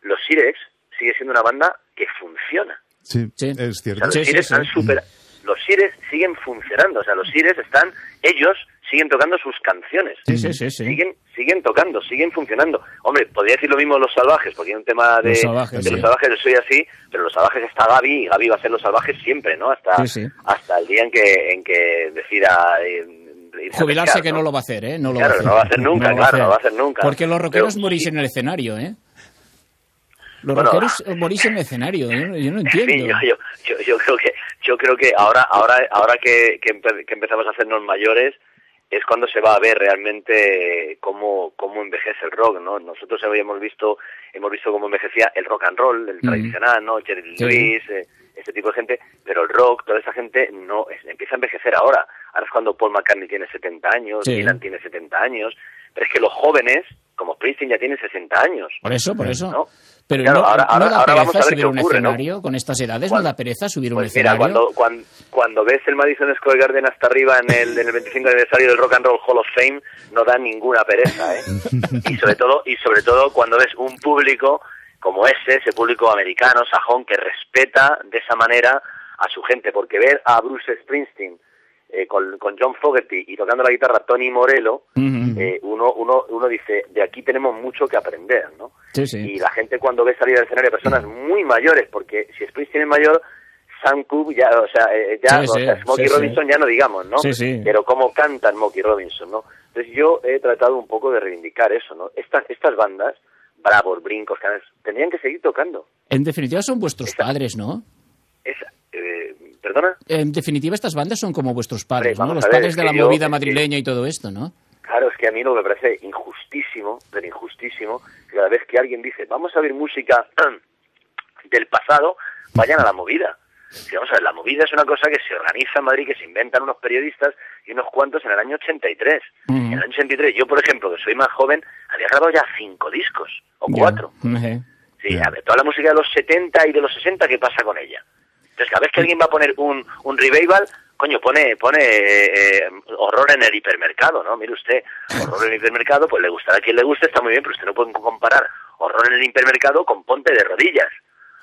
Los Sirex sigue siendo una banda que funciona. Sí, Sí. es O sea, cierto. los Sí, sí, Sires sí. han super- Los siguen funcionando, o sea, los Sires están, ellos siguen tocando sus canciones. Sí, sí, sí, sí. Siguen, siguen tocando, siguen funcionando. Hombre, podría decir lo mismo de los salvajes, porque hay un tema de Los Salvajes, de sí. los salvajes yo soy así, pero los salvajes está Gaby y Gaby va a ser los salvajes siempre, ¿no? Hasta, Sí, sí. hasta el día en que, en que decida eh, Jubilarse pescar, que no lo va a hacer, ¿eh? No lo Claro, va a hacer. no va a hacer nunca, lo claro, no va a hacer nunca. Porque los rockeros Pero morís sí. en el escenario, ¿eh? Los Bueno, rockeros morís en el escenario, yo, no- yo no entiendo. Sí, yo, yo, yo, yo creo que yo creo que ahora ahora ahora que, que, empe- que empezamos a hacernos mayores es cuando se va a ver realmente cómo, cómo envejece el rock, ¿no? Nosotros habíamos visto hemos visto cómo envejecía el rock and roll, el Mm. tradicional, ¿no? Jerry Sí. Lewis, eh, este tipo de gente, pero el rock, toda esa gente no es- empieza a envejecer ahora. Ahora es cuando Paul McCartney tiene 70 años, Sí. Dylan tiene 70 años, pero es que los jóvenes, como Springsteen, ya tienen 60 años. Por eso, por eso. ¿no? Pero Claro, no, ahora- no ahora- da ahora vamos pereza a ver subir un ocurre, ¿no? escenario con estas edades, no da pereza subir un Pues mira, escenario. cuando, cuando, cuando ves el Madison Square Garden hasta arriba en el, en el 25 aniversario del Rock and Roll Hall of Fame, no da ninguna pereza, ¿eh? Y sobre todo, y sobre todo cuando ves un público como ese, ese público americano, sajón, que respeta de esa manera a su gente, porque ver a Bruce Springsteen eh, con, con John Fogerty y tocando la guitarra Tony Morello, eh, uno, uno, uno dice, de aquí tenemos mucho que aprender, ¿no? Sí, sí. Y la gente cuando ve salir al escenario personas muy mayores, porque si Springsteen es mayor, Sam Cooke ya, o sea, eh, ya, Sí, o sí, sea, Smokey sí, sí. Robinson ya no digamos, ¿no? Sí, sí. Pero cómo canta Smokey Robinson, ¿no? Entonces yo he tratado un poco de reivindicar eso, ¿no? Estas, estas bandas, Bravos, Brincos, Canales, tendrían que seguir tocando. En definitiva son vuestros padres, ¿no? Esa, eh, ¿Perdona? En definitiva estas bandas son como vuestros padres, Hombre, ¿no? Los ver, padres es de la yo- movida madrileña y todo esto, ¿no? Claro, es que a mí lo que me parece injustísimo, pero injustísimo, que cada vez que alguien dice, vamos a oír música del pasado, vayan a la movida. Si vamos a ver, la movida es una cosa que se organiza en Madrid, que se inventan unos periodistas y unos cuantos en el año 83. Ujú. En el año 83, yo por ejemplo, que soy más joven, había grabado ya cinco discos, o cuatro. Ejé. Sí, a ver, toda la música de los 70 y de los 60, ¿qué pasa con ella? Entonces, cada vez que alguien va a poner un, un revival, coño, pone, pone eh, eh, horror en el hipermercado, ¿no? Mire usted, horror en el hipermercado, pues le gustará a quien le guste, está muy bien, pero usted no puede comparar horror en el hipermercado con ponte de rodillas.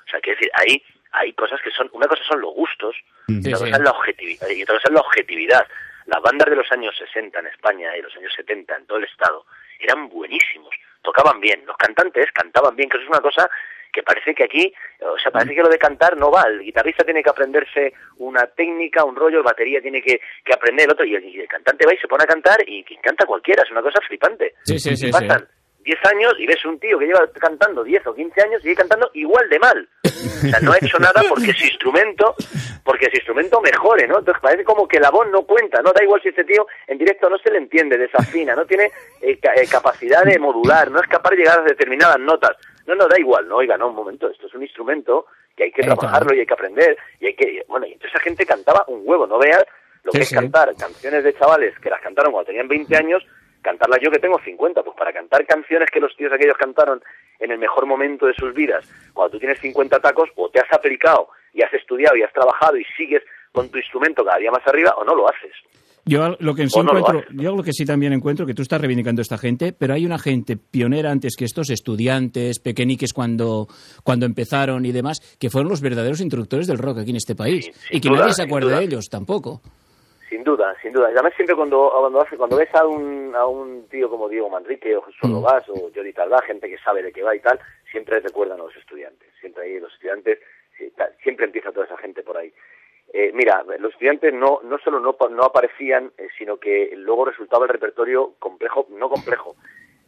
O sea, quiero decir, ahí hay cosas que son, una cosa son los gustos, y Sí, otra sí. cosa es la objetividad, y otra cosa es la objetividad. Las bandas de los años 60 en España y los años 70 en todo el estado eran buenísimos, tocaban bien, los cantantes cantaban bien, que eso es una cosa que parece que aquí, o sea, parece que lo de cantar no va, el guitarrista tiene que aprenderse una técnica, un rollo, el batería tiene que, que aprender el otro, y el, y el cantante va y se pone a cantar y que canta cualquiera, es una cosa flipante. Sí, sí, sí, pasan 10 años y ves un tío que lleva cantando 10 o 15 años y sigue cantando igual de mal. O sea, no ha hecho nada porque su instrumento, porque su instrumento mejore, ¿no? Entonces parece como que la voz no cuenta, ¿no? Da igual si este tío en directo no se le entiende, desafina, no tiene eh, ca- eh, capacidad de modular, no es capaz de llegar a determinadas notas. No, no, da igual, no, oiga, no, un momento, esto es un instrumento que hay que trabajarlo y hay que aprender y hay que, bueno, y entonces esa gente cantaba un huevo, no veas lo Sí, que es sí. cantar canciones de chavales que las cantaron cuando tenían 20 años, cantarlas yo que tengo 50, pues para cantar canciones que los tíos aquellos cantaron en el mejor momento de sus vidas. Cuando tú tienes 50 tacos, o te has aplicado y has estudiado y has trabajado y sigues con tu instrumento cada día más arriba, o no lo haces. Yo lo que sí no lo encuentro, haces. yo lo que sí también encuentro que tú estás reivindicando a esta gente, pero hay una gente pionera antes que estos estudiantes, pequeñiques cuando, cuando empezaron y demás, que fueron los verdaderos introductores del rock aquí en este país. y que duda, nadie se acuerda de ellos tampoco. Sin duda, sin duda. Además siempre cuando cuando, cuando ves a un, a un tío como Diego Manrique o Jesús Lobás o Jordi Talbá, gente que sabe de qué va y tal, siempre recuerdan a los estudiantes. Siempre ahí los estudiantes, ta- siempre empieza toda esa gente por ahí. Eh, mira, los estudiantes no, no solo no, no aparecían, eh, sino que luego resultaba el repertorio complejo, no complejo,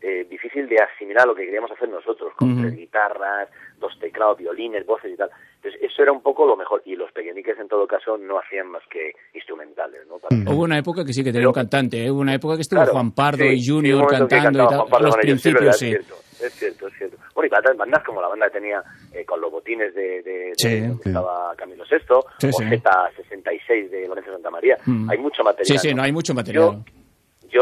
eh, difícil de asimilar lo que queríamos hacer nosotros, con tres guitarras, dos teclados, violines, voces y tal. Entonces, eso era un poco lo mejor. Y los pequeñiques, en todo caso, no hacían más que instrumentales, ¿no? Para- Hubo una época que sí que tenía un cantante, ¿eh? hubo una época que estuvo Claro, Juan Pardo sí, y Junior cantando y tal, Juan Pardo a los sí, principios, verdad, sí. Es cierto, es cierto. Bueno, y para otras bandas como la banda que tenía eh, con los botines de, de, de Sí. donde Sí. estaba Camilo VI, Sí, o sí. Z66 de Lorenzo Santa María. Mm. Hay mucho material. Sí, sí, no hay mucho material. Yo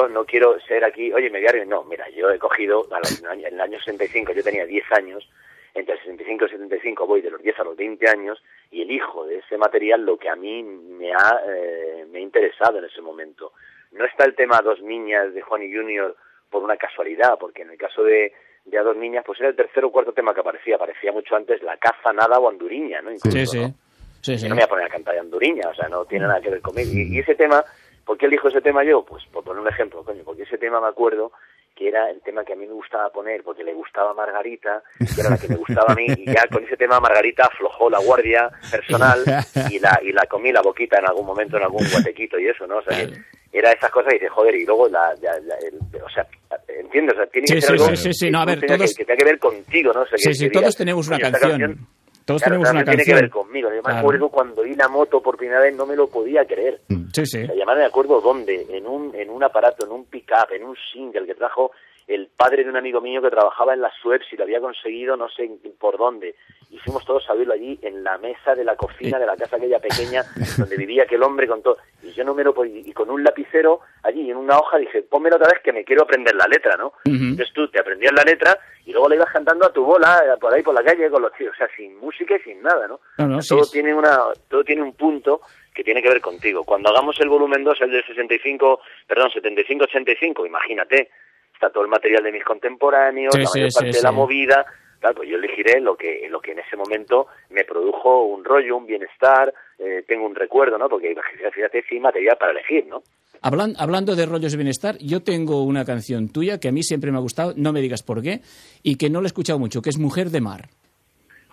no quiero ser aquí, oye, me voy a No, mira, yo he cogido, a en el año 65, yo tenía 10 años, entre el 65 y el 75 voy de los 10 a los 20 años y elijo de ese material lo que a mí me ha, eh, me ha interesado en ese momento. No está el tema Dos Niñas de Juan y Junior por una casualidad, porque en el caso de, de A Dos Niñas, pues era el tercer o cuarto tema que aparecía. Aparecía mucho antes La Caza, Nada o Anduriña, ¿no? Incluso, Sí, sí. ¿no? Sí, sí. Yo no me voy a poner a cantar de Anduriña, o sea, no tiene nada que ver conmigo. Y, y ese tema, ¿por qué elijo ese tema yo? Pues por poner un ejemplo, coño, porque ese tema me acuerdo que era el tema que a mí me gustaba poner, porque le gustaba a Margarita, que era la que me gustaba a mí, y ya con ese tema Margarita aflojó la guardia personal y la, y la comí la boquita en algún momento, en algún guatequito y eso, ¿no? O sea, que era esas cosas y dices, joder, y luego la, la- la- el- o sea, ¿entiendes? O sea, tiene Sí, que sí, ser algo sí, sí, sí, no, a ver, todos- que, que tenga que ver contigo, ¿no? O sea, que- Sí, sí, todos tenemos una "Coño, esta canción. Todos Claro, tenemos una canción. tiene que ver conmigo. Yo me Claro. acuerdo cuando vi la moto por primera vez, no me lo podía creer. Sí, sí. O sea, ya me acuerdo dónde, en un, en un aparato, en un pick-up, en un single que trajo el padre de un amigo mío que trabajaba en la Suez y lo había conseguido no sé por dónde. Y fuimos todos a verlo allí en la mesa de la cocina de la casa aquella pequeña donde vivía aquel hombre con todo. Y yo no me lo podía... Y con un lapicero allí en una hoja dije, pónmelo otra vez que me quiero aprender la letra, ¿no? Entonces tú te aprendías la letra y luego la ibas cantando a tu bola, eh, por ahí por la calle con los tíos. O sea, sin música y sin nada, ¿no? No, no, sí, todo tiene una todo tiene un punto que tiene que ver contigo. Cuando hagamos el volumen 2, el del 65, perdón, 75-85, imagínate, está todo el material de mis contemporáneos, Sí, la mayor sí, parte de la movida, claro, pues yo elegiré lo que lo que en ese momento me produjo un rollo, un bienestar, eh, tengo un recuerdo, ¿no? Porque fíjate, sí, material para elegir, ¿no? Hablan- hablando de rollos de bienestar, yo tengo una canción tuya que a mí siempre me ha gustado, no me digas por qué, y que no la he escuchado mucho, que es Mujer de Mar.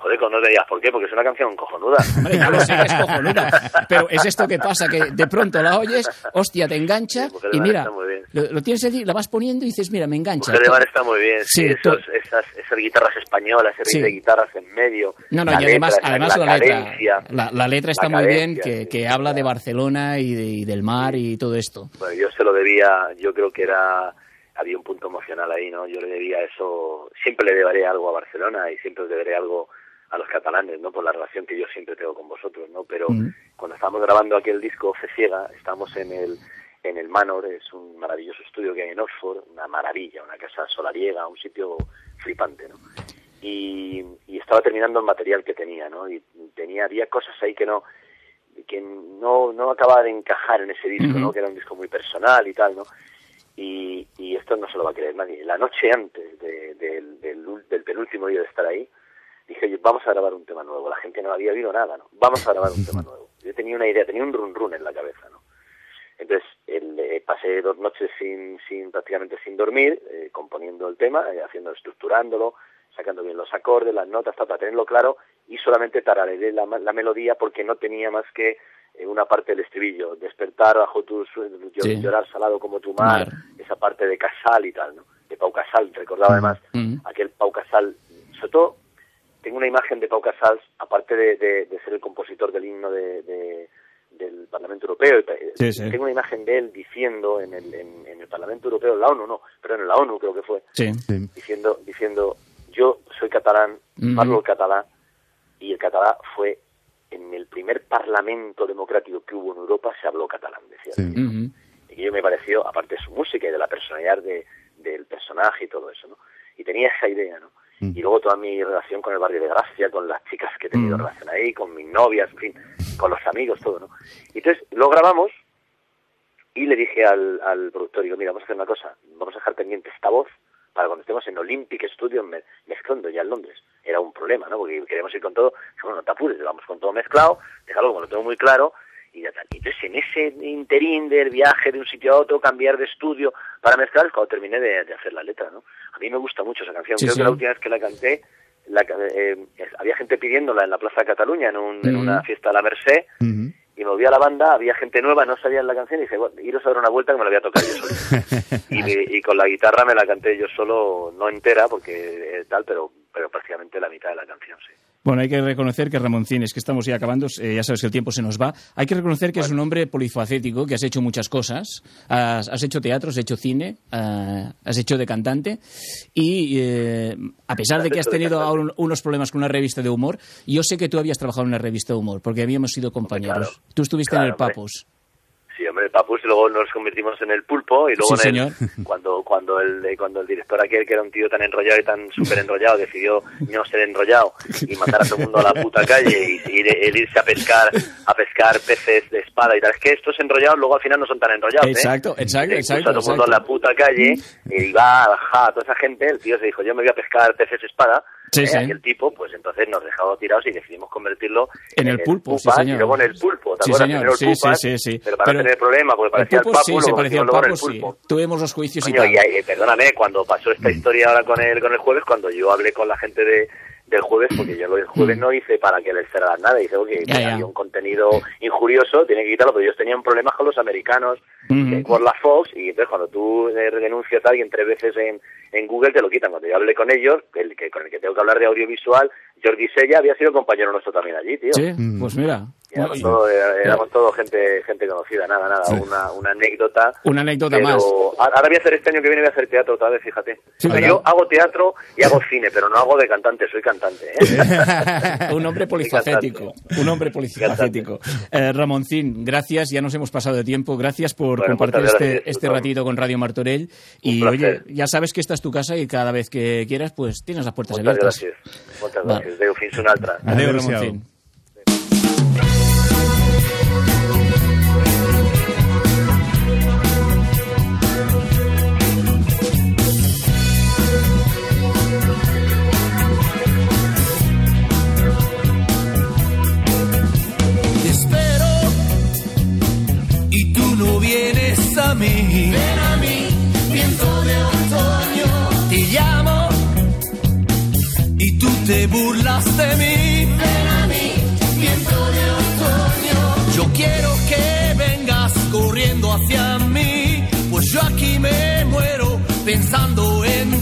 Joder, no te digas por qué, porque es una canción cojonuda. Hombre, ya lo sé, que es cojonuda, pero es esto que pasa, que de pronto la oyes, hostia, te engancha, Sí, y mira, lo, lo tienes allí, la vas poniendo y dices, mira, me engancha. Mujer de Mar está muy bien, sí, esos- esas, esas guitarras españolas, ese Sí. de guitarras en medio. No, no, la y además, letra, además la, letra, cadencia. la, la letra está La muy bien, que, que habla de Barcelona y, de- y del mar y todo esto. Bueno, yo se lo debía, yo creo que era, había un punto emocional ahí, ¿no? Yo le debía eso, siempre le deberé algo a Barcelona y siempre os deberé algo a los catalanes, ¿no? Por la relación que yo siempre tengo con vosotros, ¿no? Pero Mm. cuando estábamos grabando aquel disco Fe Ciega, estábamos en el, en el Manor, es un maravilloso estudio que hay en Oxford, una maravilla, una casa solariega, un sitio flipante, ¿no? Y, y estaba terminando el material que tenía, ¿no? Y tenía, había cosas ahí que no, que no, no acababa de encajar en ese disco, ¿no? Que era un disco muy personal y tal, ¿no? Y, y esto no se lo va a creer nadie. La noche antes de- del, del, del penúltimo día de estar ahí, dije, oye, vamos a grabar un tema nuevo. La gente no había oído nada, ¿no? Vamos a grabar un tema nuevo. Yo tenía una idea, tenía un run run en la cabeza, ¿no? Entonces, el, eh, pasé dos noches sin, sin prácticamente sin dormir, eh, componiendo el tema, eh, haciendo, estructurándolo, sacando bien los acordes, las notas, para tenerlo claro, y solamente tarareé la, la melodía porque no tenía más que eh, una parte del estribillo, despertar bajo tu Sí. llorar salado como tu mar, Mar. esa parte de Casal y tal, ¿no? De Pau Casal, recordaba además Mm. aquel Pau Casal, tengo una imagen de Pau Casals, aparte de, de- de ser el compositor del himno de- de- del Parlamento Europeo, y Sí, sí. tengo una imagen de él diciendo en el, en, en el Parlamento Europeo, en la ONU no, pero en la ONU creo que fue, Sí. diciendo, diciendo yo soy catalán, Ujú. hablo el catalán, y el catalán fue en el primer parlamento democrático que hubo en Europa se habló catalán, decía. Ujú. Y que yo me pareció, aparte de su música y de la personalidad de, del personaje y todo eso, ¿no? Y tenía esa idea, ¿no? Y luego toda mi relación con el barrio de Gracia, con las chicas que he tenido Mm. relación ahí, con mis novias, en fin, con los amigos, todo, ¿no? Y entonces lo grabamos y le dije al, al productor, digo, mira, vamos a hacer una cosa, vamos a dejar pendiente esta voz para cuando estemos en Olympic Studio me- mezclando ya en Londres. Era un problema, ¿no? Porque queríamos ir con todo, bueno, no te apures, vamos con todo mezclado, déjalo como lo tengo muy claro, y ya tal. Y Entonces, en ese interín del viaje de un sitio a otro, cambiar de estudio para mezclar, es cuando terminé de, de hacer la letra, ¿no? A mí me gusta mucho esa canción. Sí, Creo sí. que la última vez que la canté, la eh, es- había gente pidiéndola en la Plaza de Cataluña, en, un- en una fiesta a la Merced, y me volví a la banda, había gente nueva, no sabían la canción, y dije, bueno, iros a dar una vuelta que me la voy a tocar yo solo. y, y con la guitarra me la canté yo solo, no entera, porque eh, tal, pero, pero prácticamente la mitad de la canción, sí. Bueno, hay que reconocer que Ramoncín, es que estamos ya acabando, eh, ya sabes que el tiempo se nos va. Hay que reconocer que es un hombre polifacético, que has hecho muchas cosas. Has, has hecho teatro, has hecho cine, eh, has hecho de cantante. Y eh, a pesar de que has tenido un- unos problemas con una revista de humor, yo sé que tú habías trabajado en una revista de humor, porque habíamos sido compañeros. claro. Tú estuviste Claro, en el. Papus. Sí, hombre, el Papus, y luego nos convertimos en el pulpo, y luego Sí, en el- señor. cuando cuando el eh, cuando el director aquel, que era un tío tan enrollado y tan súper enrollado, decidió no ser enrollado y mandar a todo el mundo a la puta calle y, y de- el irse a pescar a pescar peces de espada y tal. Es que estos enrollados luego al final no son tan enrollados, ¿eh? Exacto, exacto, exacto, a todo el mundo exacto. en la puta calle y va a a toda esa gente, el tío se dijo, yo me voy a pescar peces espada, Sí, eh, sí. aquel tipo, pues entonces nos dejaba tirados y decidimos convertirlo En el pulpo, sí, pupas señor. y luego en el pulpo, ¿te Sí, señor, el sí, pupas, sí, sí, sí. Pero para Pero tener problema, porque El parecía el, Papus papu, sí, se parecía al en el Papus, sí. pulpo. Tuvimos los juicios y Coño, tal. y, ahí, perdóname, cuando pasó esta historia ahora con el, con el jueves, cuando yo hablé con la gente de, del jueves, porque yo del jueves no hice para que les cerraran nada, hice que Ya, ya. había un contenido injurioso, tienen que quitarlo, pero ellos tenían problemas con los americanos, Ujú. eh, por la Fox, y entonces cuando tú eh, denuncias a alguien tres veces en, en Google, te lo quitan. Cuando yo hablé con ellos, el que, con el que tengo que hablar de audiovisual, Jordi Sella había sido compañero nuestro también allí, tío. Sí, pues mira. Y éramos, todo, era- éramos todo gente gente conocida, nada, nada, una, una anécdota. Una anécdota pero más. Ahora voy a hacer este año que viene, voy a hacer teatro otra vez, fíjate. Sí, yo hago teatro y hago cine, pero no hago de cantante, soy cantante. ¿eh? un hombre polifacético, un hombre polifacético. Eh, Ramoncín, gracias, ya nos hemos pasado de tiempo, gracias por Bueno, compartir este, gracias, este ratito con Radio Martorell. Y oye, ya sabes que esta es tu casa y cada vez que quieras, pues tienes las puertas Muchas abiertas. gracias. Muchas gracias. Deu fins una altra. Adéu, Adéu-siau. Ramoncín. Ven a mí, viento de otoño. Te llamo y tú te burlas de mí. Ven a mí, viento de otoño. Yo quiero que vengas corriendo hacia mí, pues yo aquí me muero pensando en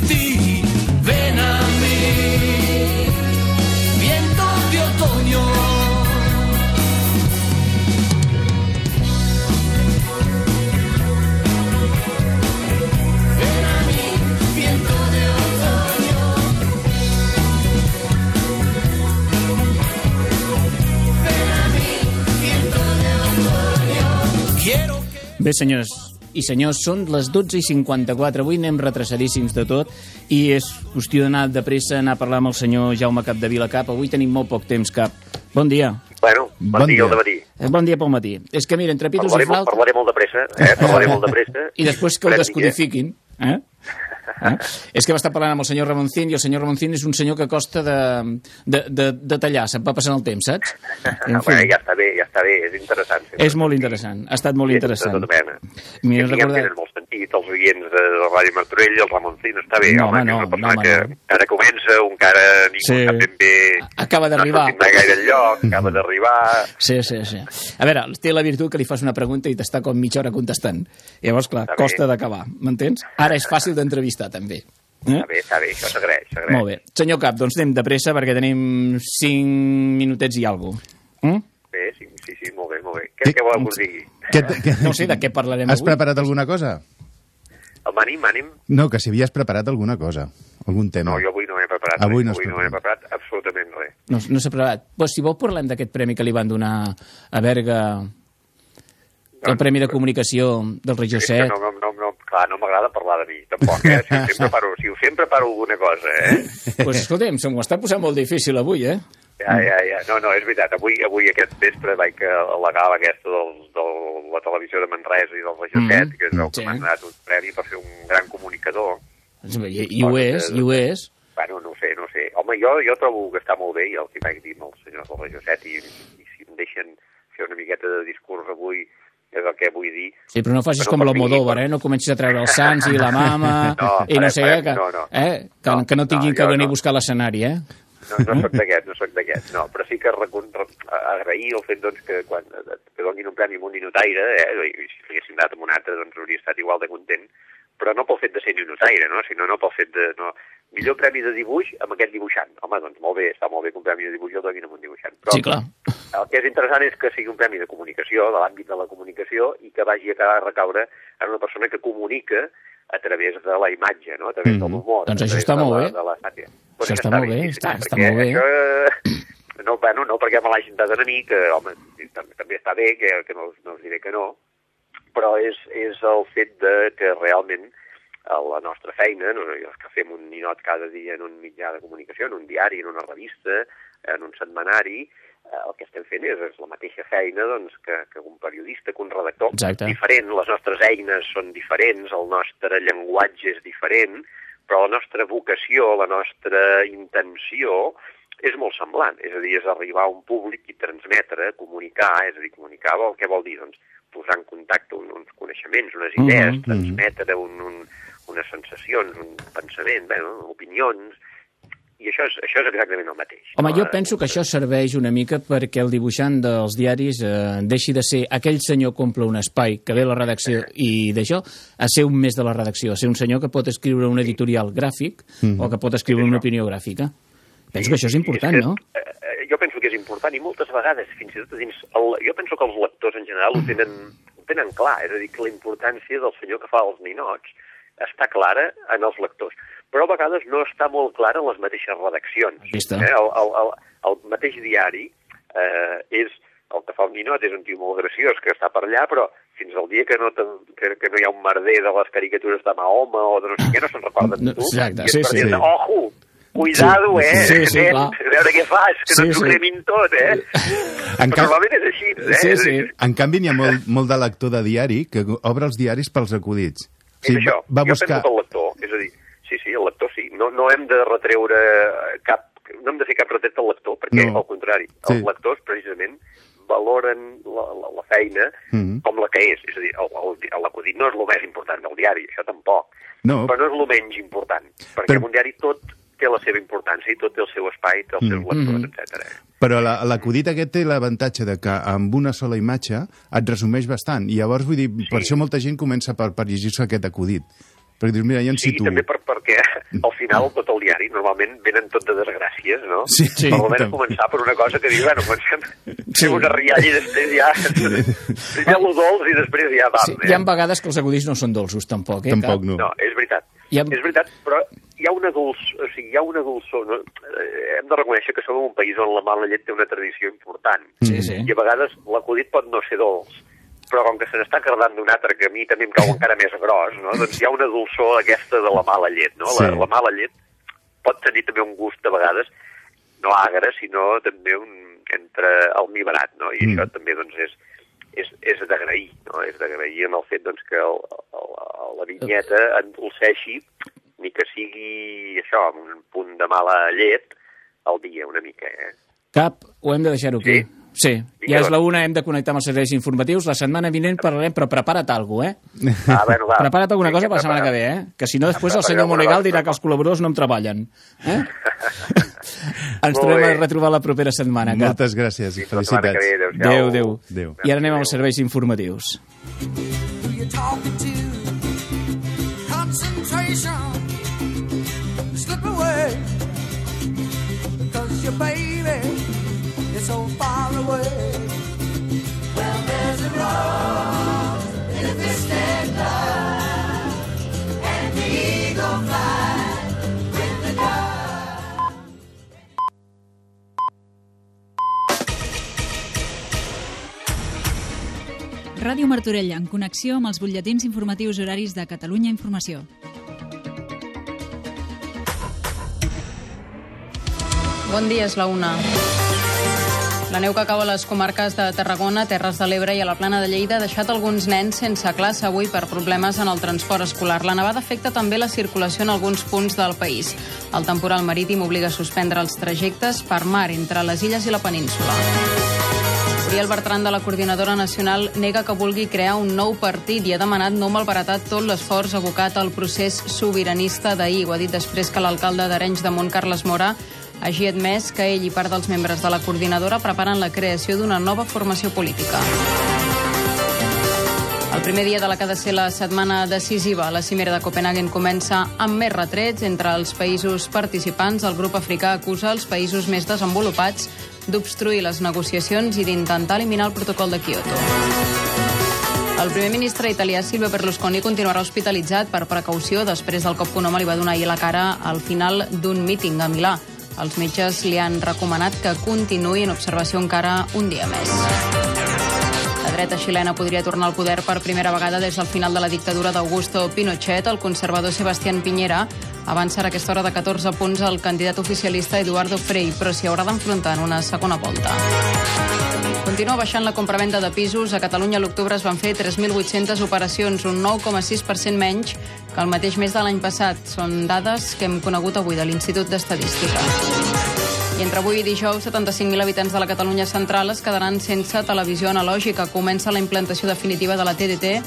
Bé, senyors i senyors, són les 12 i 54. Avui anem retrasadíssims de tot i és qüestió d'anar de pressa, anar a parlar amb el senyor Jaume Capdevila Cap. Avui tenim molt poc temps, Cap. Bon dia. Bueno, bon, Bon dia dia. al matí. Eh, Bon dia pel matí. És que, mira, entre pitos Parlaré, i flaut... parlaré molt de pressa, eh? Parlaré molt de pressa. I després que ho descodifiquin. Eh? Eh? És que va estar parlant amb el senyor Ramoncín i el senyor Ramoncín és un senyor que costa de, de, de, de tallar, se'n va passant el temps, saps? En Bueno, fi, ja està bé, ja està bé, és interessant. és molt interessant, ha estat molt Sí, interessant. De tota mena. Ja recordat- tenen molt sentit, els oients de la Ràdio Martorell, el Ramoncín, està bé, No, home, que és no, una persona no, home, que no. encara comença, un que ara ningú Sí. sap ben bé... Acaba d'arribar. No gaire enlloc, acaba d'arribar... Sí, sí, sí. A veure, té la virtut que li fas una pregunta i t'està com mitja hora contestant. Llavors, clar, Està costa d'acabar, m'entens? Ara és fàcil d'entrevistar, també. Eh? Està bé, està bé, això s'agraeix, s'agraeix. Molt bé. Senyor Cap, doncs anem de pressa perquè tenim 5 minutets i alguna cosa. Mm? Bé, sí, sí, sí, molt bé, molt bé. Què, què voleu que us digui? Què, què, No sé de què parlarem Has avui. preparat alguna cosa? El Manim, Manim? No, que si havies preparat alguna cosa, algun tema. No, jo avui no m'he preparat Avui res, no has avui no m'he preparat. absolutament res. No, no s'ha preparat. Pues, si vol parlem d'aquest premi que li van donar a Berga, el Premi de Comunicació del Regió És que 7. no, no, no, no, clar, no m'agrada parlar de mi, tampoc, eh? Si sempre paro, si us sempre paro alguna cosa, eh? pues, escolta'm, se m'ho està posant molt difícil avui, eh? Ja, ja, ja. No, no, és veritat. Avui, avui aquest vespre vaig a la gala aquesta del, de la televisió de Manresa i del Regió Mm, 7, que és el que sí. m'ha donat un premi per ser un gran comunicador. I, i ho és, i ho és. Bueno, no ho sé, no ho sé. Home, jo, jo trobo que està molt bé, i el que vaig dir amb els senyors del 7, i, i si em deixen fer una miqueta de discurs avui, és el que vull dir. Sí, però no facis Però com l'Almodóvar, eh? No comencis a treure els sants i la mama No, i no sé què, que, no, no. eh? que, que no tinguin no, que venir no. a buscar l'escenari, eh? No, no sóc d'aquests, no sóc d'aquests, no, però sí que agrair el fet doncs, que quan que donin un premi amb un ninotaire, eh, si haguéssim anat amb un altre doncs hauria estat igual de content, però no pel fet de ser ninotaire, no? sinó no pel fet de... No, millor premi de dibuix amb aquest dibuixant. Home, doncs molt bé, està molt bé que un premi de dibuix el donin amb un dibuixant. Però Sí, clar. el que és interessant és que sigui un premi de comunicació, de l'àmbit de la comunicació, i que vagi a acabar a recaure en una persona que comunica a través de la imatge, no? a través de l'humor. Doncs això està de molt la- bé. De la sàtira. Això que està molt bé, està- està molt bé. Això, no, bueno, no perquè me l'hagin de mi, que, home, també, també està bé, que, que no, no us diré que no, però és, és el fet de que realment a la nostra feina, no, els que fem un ninot cada dia en un mitjà de comunicació, en un diari, en una revista, en un setmanari, eh, el que estem fent és, és la mateixa feina doncs, que, que un periodista, que un redactor. Exacte. Diferent, les nostres eines són diferents, el nostre llenguatge és diferent, però la nostra vocació, la nostra intenció és molt semblant, és a dir, és arribar a un públic i transmetre, comunicar, és a dir, comunicar vol, què vol dir? Doncs posar en contacte un, uns coneixements, unes idees, Mhm, transmetre un, un, unes sensacions, un pensament, bé, no? opinions, i això és, això és exactament el mateix. Home, jo penso que això serveix una mica perquè el dibuixant dels diaris eh, deixi de ser aquell senyor que omple un espai, que ve a la redacció i d'això, a ser un més de la redacció, a ser un senyor que pot escriure un editorial gràfic Mhm. o que pot escriure una opinió gràfica. Penso que això és important, no? Eh, eh, jo penso que és important i moltes vegades, fins i tot dins... El, jo penso que els lectors en general ho tenen, ho tenen clar, és a dir, que la importància del senyor que fa els ninots està clara en els lectors, però a vegades no està molt clara en les mateixes redaccions. Vista. Eh? El, el, el, el mateix diari eh, és el que fa un ninot és un tio molt graciós que està per allà, però fins al dia que no, ten, que, que no hi ha un merder de les caricatures de Mahoma o de no sé què, no se'n recorden No, tu. exacte, sí, sí. dir-te, Ojo, cuidado, Sí. eh? Sí, sí, nen, clar. a veure què fas, que Sí, no ens ho sí. cremin tot, eh? En ca- normalment és així, eh? Sí, sí. En canvi, n'hi ha molt, molt de lector de diari que obre els diaris pels acudits. És això, va jo buscar... penso que el lector, és a dir, sí, sí, el lector sí, no, no hem de retreure cap, no hem de fer cap retret al lector, perquè No. al contrari, Sí. els lectors precisament valoren la, la, la feina Mhm. com la que és, és a dir, l'acudit no és el més important del diari, això tampoc, No. però no és el menys important, perquè Però- en un diari tot té la seva importància i tot té el seu espai, té els seus Mm. lectors, Mhm. etc. Però la- l'acudit aquest té l'avantatge de que amb una sola imatge et resumeix bastant. I llavors, vull dir, per això molta gent comença per, per llegir-se aquest acudit. Perquè dius, mira, jo em Sí, situo. també per, perquè al final tot el diari normalment venen tot de desgràcies, no? Sí, sí, Per almenys també. començar per una cosa que dius, bueno, comencem sí. una rialla i després ja... Primer lo dolç i després ja vam. Sí, eh? hi ha vegades que els acudits no són dolços, tampoc, eh? Tampoc no. No, és veritat. Ha- És veritat, però hi ha una dolç, o sigui, hi ha una dolçor, no? Eh, hem de reconèixer que som un país on la mala llet té una tradició important. Sí, sí. I a vegades l'acudit pot no ser dolç, però com que se n'està cardant d'un altre que a mi també em cau encara més gros, no? doncs hi ha una dolçor aquesta de la mala llet. No? La, Sí. la mala llet pot tenir també un gust a vegades no agre, sinó també un entre almibarat, no? I Mm. això també doncs, és, és, és d'agrair, no? És d'agrair en el fet doncs, que el, el, la vinyeta endolceixi, ni que sigui això, amb un punt de mala llet, al dia una mica, eh? Cap, ho hem de deixar-ho aquí. Sí? Sí, Vinga, ja és doncs. la una, hem de connectar amb els serveis informatius. La setmana vinent parlarem, però prepara't alguna cosa, eh? Ah, bueno, va. Prepara't alguna cosa per la setmana que ve, eh? Que si no, després el senyor Monegal dirà que els col·laboradors no em treballen. Eh? Ens tornem a retrobar la propera setmana. Cap. Moltes gràcies i felicitats. Adéu, adéu. Adéu. I ara anem als serveis informatius. Concentration, slip away. Cause your baby is so far away. Well, there's a rose in a distant and the eagle flies with the dove. Ràdio Martorell, en connexió amb els butlletins informatius horaris de Catalunya Informació. Bon dia, és la una. La neu que cau a les comarques de Tarragona, Terres de l'Ebre i a la Plana de Lleida ha deixat alguns nens sense classe avui per problemes en el transport escolar. La nevada afecta també la circulació en alguns punts del país. El temporal marítim obliga a suspendre els trajectes per mar entre les illes i la península. Uriel Bertran de la Coordinadora Nacional nega que vulgui crear un nou partit i ha demanat no malbaratar tot l'esforç abocat al procés sobiranista d'ahir. Ho ha dit després que l'alcalde d'Arenys de Mont, Carles Mora, hagi admès que ell i part dels membres de la coordinadora preparen la creació d'una nova formació política. El primer dia de la que ha de ser la setmana decisiva, la cimera de Copenhagen comença amb més retrets entre els països participants. El grup africà acusa els països més desenvolupats d'obstruir les negociacions i d'intentar eliminar el protocol de Kyoto. El primer ministre italià Silvio Berlusconi continuarà hospitalitzat per precaució després del cop que un home li va donar ahir la cara al final d'un míting a Milà. Els metges li han recomanat que continuï en observació encara un dia més. La dreta xilena podria tornar al poder per primera vegada des del final de la dictadura d'Augusto Pinochet. El conservador Sebastián Piñera avança a aquesta hora de 14 punts el candidat oficialista Eduardo Frei, però s'hi haurà d'enfrontar en una segona volta. Continua baixant la compravenda de pisos. A Catalunya a l'octubre es van fer 3.800 operacions, un 9,6% menys que el mateix mes de l'any passat. Són dades que hem conegut avui de l'Institut d'Estadística. I entre avui i dijous, 75.000 habitants de la Catalunya central es quedaran sense televisió analògica. Comença la implantació definitiva de la TDT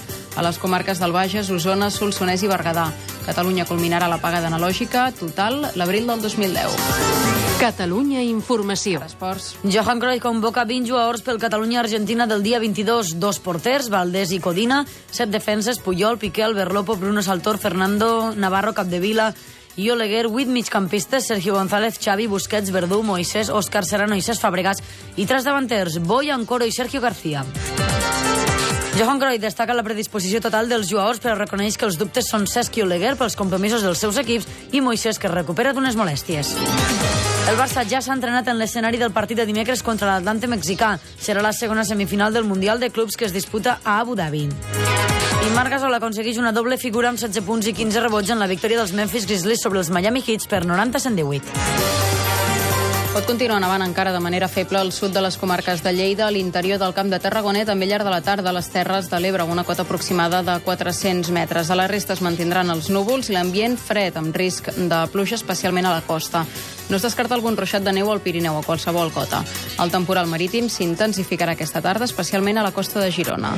a les comarques del Bages, Osona, Solsonès i Berguedà. Catalunya culminarà la paga d'analògica total l'abril del 2010. Catalunya Informació. Esports. Johan Cruyff convoca 20 jugadors pel Catalunya-Argentina del dia 22. Dos porters, Valdés i Codina, set defenses, Puyol, Piqué, Berlopo, Bruno Saltor, Fernando Navarro, Capdevila i Oleguer, 8 migcampistes, Sergio González, Xavi, Busquets, Verdú, Moisés, Òscar Serrano i Cesc Fabregas i tres davanters, Boi, Ancoro i Sergio García. Johan Cruyff destaca la predisposició total dels jugadors però reconeix que els dubtes són Cesc i Oleguer pels compromisos dels seus equips i Moisés que es recupera d'unes molèsties. El Barça ja s'ha entrenat en l'escenari del partit de dimecres contra l'Atlante mexicà. Serà la segona semifinal del Mundial de Clubs que es disputa a Abu Dhabi. I Marc Gasol aconsegueix una doble figura amb 16 punts i 15 rebots en la victòria dels Memphis Grizzlies sobre els Miami Heat per 90-118. Pot continuar nevant encara de manera feble al sud de les comarques de Lleida, a l'interior del Camp de Tarragona i també llarg de la tarda a les Terres de l'Ebre, una cota aproximada de 400 metres. A la resta es mantindran els núvols i l'ambient fred, amb risc de pluja, especialment a la costa. No es descarta algun ruixat de neu al Pirineu a qualsevol cota. El temporal marítim s'intensificarà aquesta tarda, especialment a la costa de Girona.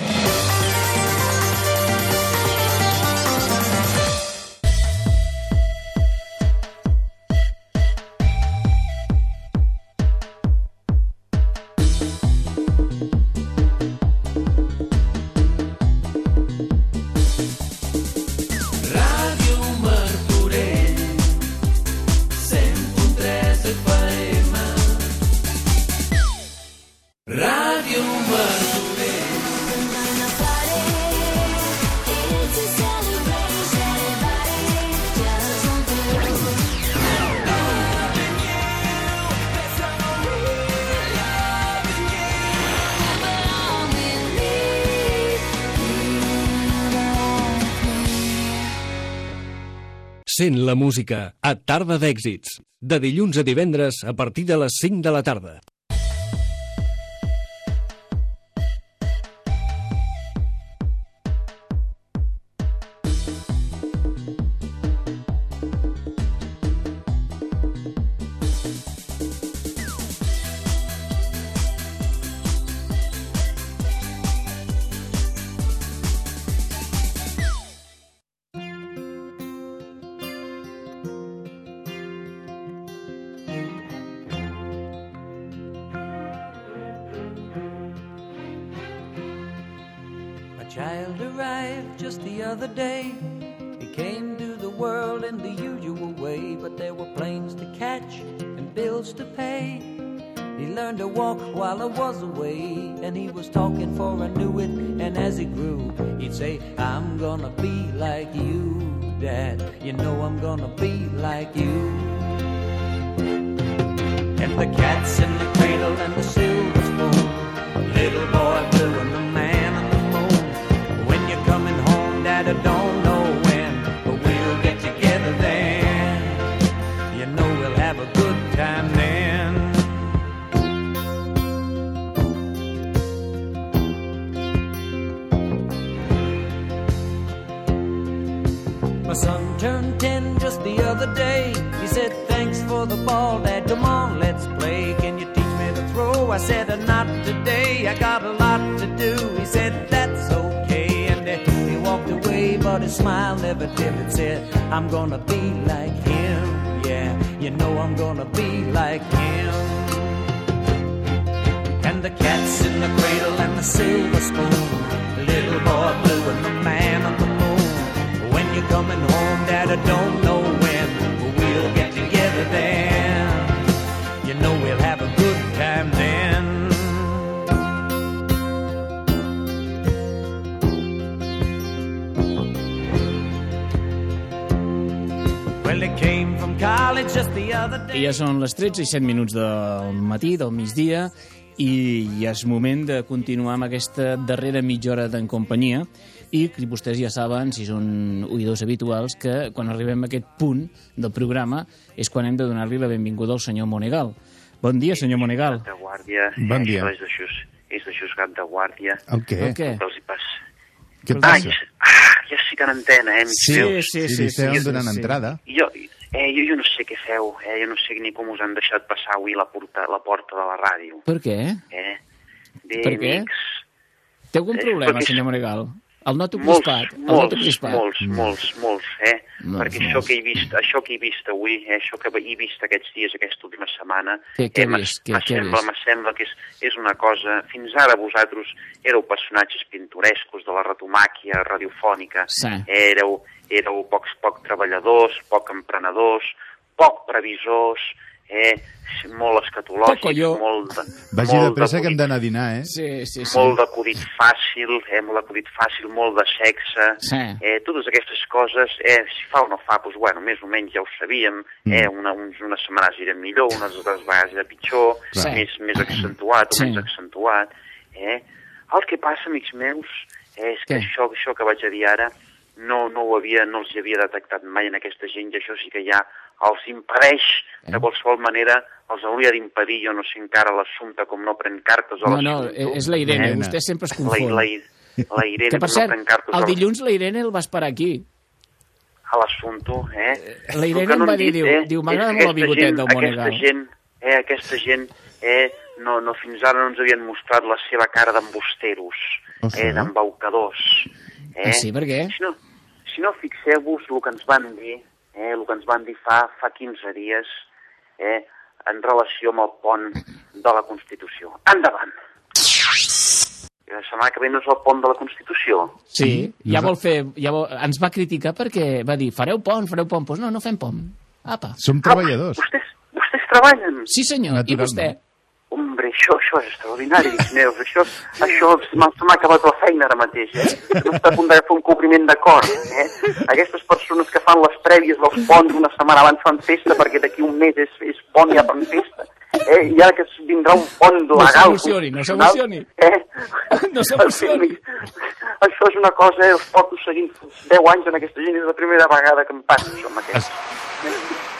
La música a Tarda d'Èxits, de dilluns a divendres a partir de les 5 de la tarda. Other day. He said, Thanks for the ball, Dad. Come on, let's play. Can you teach me to throw? I said, "Uh, Not today. I got a lot to do. He said, That's okay. And uh, he walked away, but his smile never dimmed. Said, I'm gonna be like him. Yeah, you know I'm gonna be like him. And the cat's in the cradle and the silver spoon. Little boy blue and the man on the moon. When you're coming home, Dad, I don't know then. You know we'll have a good time then. I ja són les 13 i 7 minuts del matí, del migdia, i ja és moment de continuar amb aquesta darrera mitja hora d'en companyia i que vostès ja saben, si són oïdors habituals, que quan arribem a aquest punt del programa és quan hem de donar-li la benvinguda al senyor Monegal. Bon dia, senyor Monegal. de guàrdia. Bon eh, dia. És de, xus, és de xusgat de guàrdia. El què? El què? Que els hi passa. Què Ai, passa? ah, ja estic en antena, eh, amics Sí, meus. sí, sí, sí, sí, donant entrada. Jo, eh, jo, jo no sé què feu, eh, jo no sé ni com us han deixat passar avui la porta, la porta de la ràdio. Per què? Eh? Bé, Per què? amics, Té algun Eh, problema, perquè- senyor Monegal? El noto molts, crispat. El molts, noto crispat. molts, molts, molts, eh? Molts, Perquè això que he vist, això que he vist avui, eh, això que he vist aquests dies, aquesta última setmana, Què- què eh, m'assembla, m'assembla que és, és una cosa... Fins ara vosaltres éreu personatges pintorescos de la retomàquia radiofònica, Sí. éreu, éreu pocs, poc treballadors, poc emprenedors, poc previsors, eh, molt jo. molt de, Vagi de molt pressa que hem d'anar a dinar, eh? Sí, sí, sí. molt d'acudit fàcil, eh, molt d'acudit fàcil, molt de sexe, Sí. eh, totes aquestes coses, eh, si fa o no fa, doncs, bueno, més o menys ja ho sabíem, eh, una, uns, unes setmanes era millor, unes altres vegades era pitjor, Sí. més, més accentuat o Sí. menys accentuat, eh. El que passa, amics meus, eh, és que Què? això, això que vaig a dir ara no, no, ho havia, no els havia detectat mai en aquesta gent i això sí que ja els impedeix, Eh? de qualsevol manera, els hauria d'impedir, jo no sé encara l'assumpte com no pren cartes o No, no, l'assumpte. és la Irene. Eh? Vostè sempre es La, confon. la, la Irene, Que, per no cert, pren cartes el al- dilluns la Irene el va esperar aquí. a l'assumpte, eh? La Irene que em no va dir, dit, diu- diu, "M'agrada molt el bigotet gent- del Monegal." Aquesta gent, eh, aquesta gent, eh, no, no, fins ara no ens havien mostrat la seva cara d'embusteros, Oh, sí? eh, d'embaucadors. Eh? Ah, sí? Per què? Si no, si no fixeu-vos el que ens van dir, eh, el que ens van dir fa, fa 15 dies, eh, en relació amb el pont de la Constitució. Endavant! La setmana que ve no és el pont de la Constitució. Sí, ja vol fer... Ja vol, ens va criticar perquè va dir, fareu pont, fareu pont. Doncs no, no fem pont. Apa. Som treballadors. Vostès treballen? Sí, senyor. I vostè? Això, això és extraordinari, meus. Això, això se m'ha acabat la feina ara mateix, eh? No està a punt de fer un cobriment d'acord, eh? Aquestes persones que fan les prèvies dels ponts una setmana abans fan festa perquè d'aquí un mes és, és pont i ja fan festa. Eh? I ara que vindrà un pont No legal... s'emocioni, no s'emocioni. Eh? No s'emocioni. Això és una cosa, eh? Els porto seguint 10 anys en aquesta gent, és la primera vegada que em passa això amb aquest.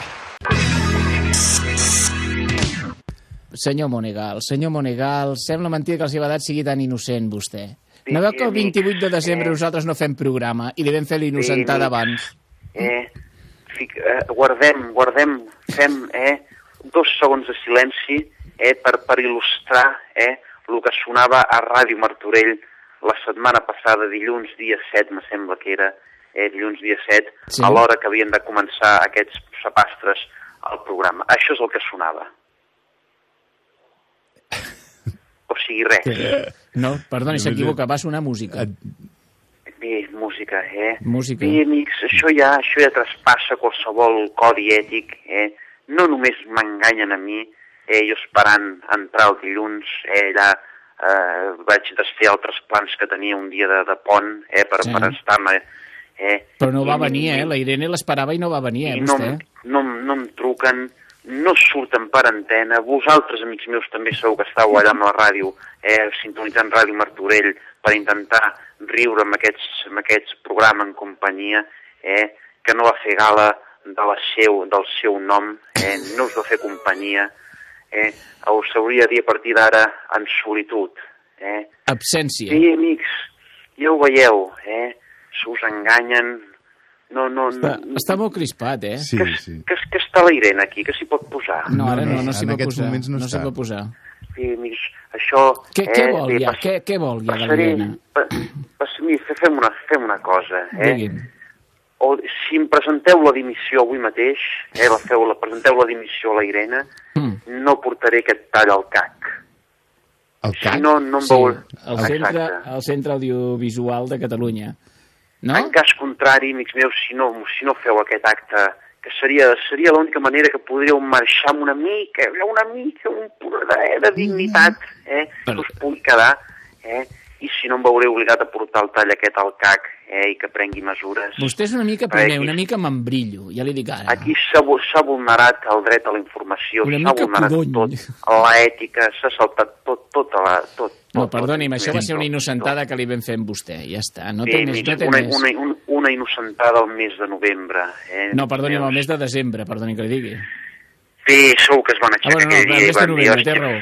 Senyor Monegal, senyor Monegal, sembla mentida que el seva edat sigui tan innocent, vostè. No veu que el amics, 28 de desembre eh. nosaltres no fem programa i li vam fer l'innocentada amics. abans? eh, fic, eh, guardem, guardem, fem eh, dos segons de silenci eh, per, per il·lustrar eh, el que sonava a Ràdio Martorell la setmana passada, dilluns dia 7, me sembla que era, eh, dilluns dia 7, Sí. a l'hora que havien de començar aquests sapastres al programa. Això és el que sonava. O sigui, res. No, perdoni, s'equivoca, va sonar música. Bé, música, eh? Música. Bé, amics, això ja, això ja traspassa qualsevol codi ètic, eh? No només m'enganyen a mi, eh? jo esperant entrar el dilluns, eh? allà eh, vaig desfer altres plans que tenia un dia de, de pont, eh? Per, Sí. per estar-me... Eh? Però no va venir, eh? La Irene l'esperava i no va venir, eh, i no, no, em- no em truquen, no surten per antena. Vosaltres, amics meus, també sou que estàu allà amb la ràdio, eh, sintonitzant Ràdio Martorell per intentar riure amb aquests, amb aquests programes en companyia, eh, que no va fer gala de la seu, del seu nom, eh, no us va fer companyia, eh, us hauria de dir a partir d'ara en solitud. Eh. Absència. Sí, amics, ja ho veieu, eh? Se us enganyen, no, no, Està, no, està molt crispat, eh? Sí, sí. que, que està la Irene aquí, que s'hi pot posar. No, ara no, no, s'hi en pot aquests posar. moments no no s'hi pot posar. Sí, amics, això... Què, eh, què vol bé, ja? pas- Què, què vol ja de passaré, l'Irene? pa, pas, mira, fem una, fem una cosa, eh? Digui'm. O, si em presenteu la dimissió avui mateix, eh, la feu, la presenteu la dimissió a la Irene, Mm. no portaré aquest tall al CAC. El Si no, no em Sí, veuré... el centre, el centre audiovisual de Catalunya. No? En cas contrari, amics meus, si no, si no feu aquest acte, que seria, seria l'única manera que podríeu marxar amb una mica, una mica, un pur de, de dignitat, eh, que us pugui quedar, eh, i si no em veuré obligat a portar el tall aquest al CAC, eh, i que prengui mesures. Vostè és una mica aquí- una mica m'embrillo, ja li dic ara. Aquí s'ha vu- s'ha vulnerat el dret a la informació, s'ha vulnerat codony. tot, l'ètica, s'ha saltat tot, tota la... Tot, No, perdoni'm, això va ser una innocentada que li vam fer amb vostè, ja està, no Sí, té més, mig, no té una, més. una, una, innocentada al mes de novembre. Eh? No, perdoni'm, el mes de desembre, perdoni que li digui. Sí, segur que es van Ah, aixecar bueno, no, aquell el dia i mes de van dir, novembre, té "Hòstia, raó.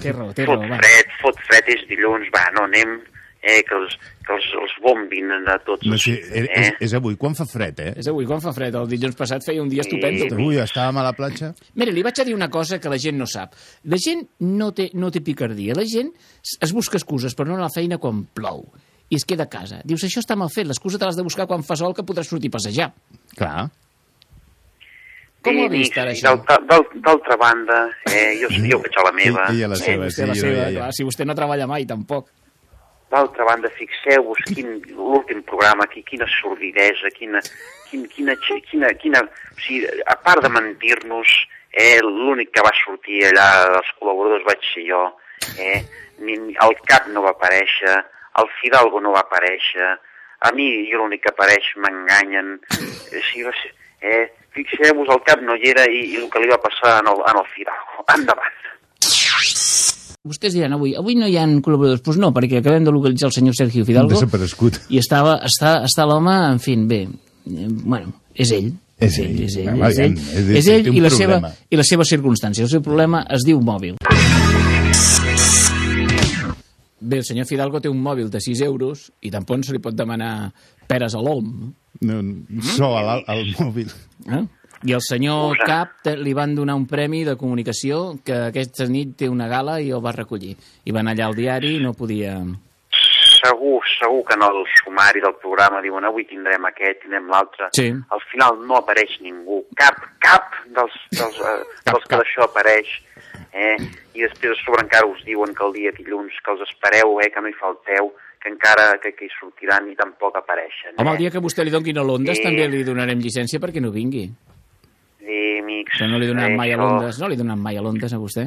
Té raó, té fot raó, va. fred, fot fred és dilluns, va, no anem, eh, que els, que els, els bombin a tots. No els- sé, és, és, és avui, quan fa fred, eh? És avui, quan fa fred? El dilluns passat feia un dia estupendo. Avui estàvem a la platja. Mira, li vaig a dir una cosa que la gent no sap. La gent no té, no té picardia. La gent es es busca excuses per no anar a la feina quan plou i es queda a casa. Dius, això està mal fet, l'excusa te l'has de buscar quan fa sol que podràs sortir a passejar. Clar. Com ho ha Sí, vist ara, i això? d'altra- d'al- D'altra banda, eh, jo, jo vaig a la meva. Ella la eh, seva, Vostè la sí, jo seva, veia. clar, si vostè no treballa mai, tampoc. D'altra banda, fixeu-vos quin l'últim programa, qui, quina sordidesa, quina, quin, quina, quina, quina, o sigui, a part de mentir-nos, eh, l'únic que va sortir allà dels col·laboradors vaig ser jo, eh, ni, el Cap no va aparèixer, el Fidalgo no va aparèixer, a mi jo l'únic que apareix m'enganyen, eh, sí, va ser, eh, fixeu-vos, el Cap no hi era i, i el que li va passar en el, en el Fidalgo. Endavant. Vostès diran avui, avui no hi ha col·laboradors. Doncs pues no, perquè acabem de localitzar el senyor Sergio Fidalgo Desaparegut. i estava, està, està l'home, en fi, bé, eh, bueno, és ell. És ell. És ell, és ell, és- és té ell i, la seva, i la seva circumstància. El seu problema es diu mòbil. Bé, el senyor Fidalgo té un mòbil de 6 euros i tampoc se li pot demanar peres a l'olm. No, so al, al mòbil. Eh? I el senyor Cap te- li van donar un premi de comunicació que aquesta nit té una gala i el va recollir. I va anar allà al diari i no podia... segur, segur que en el sumari del programa diuen avui tindrem aquest, tindrem l'altre. Sí. Al final no apareix ningú, cap, cap dels, dels, eh, dels que d'això apareix. Eh? I després a sobre encara us diuen que el dia dilluns, que els espereu, eh, que no hi falteu, que encara que, que hi sortiran i tampoc apareixen. Home, eh? el dia que vostè li doni a l'Ondes Sí. també li donarem llicència perquè no vingui. Sí, amics. Però no li donem eh, mai a l'Ondes, no li donem mai a l'Ondes a vostè?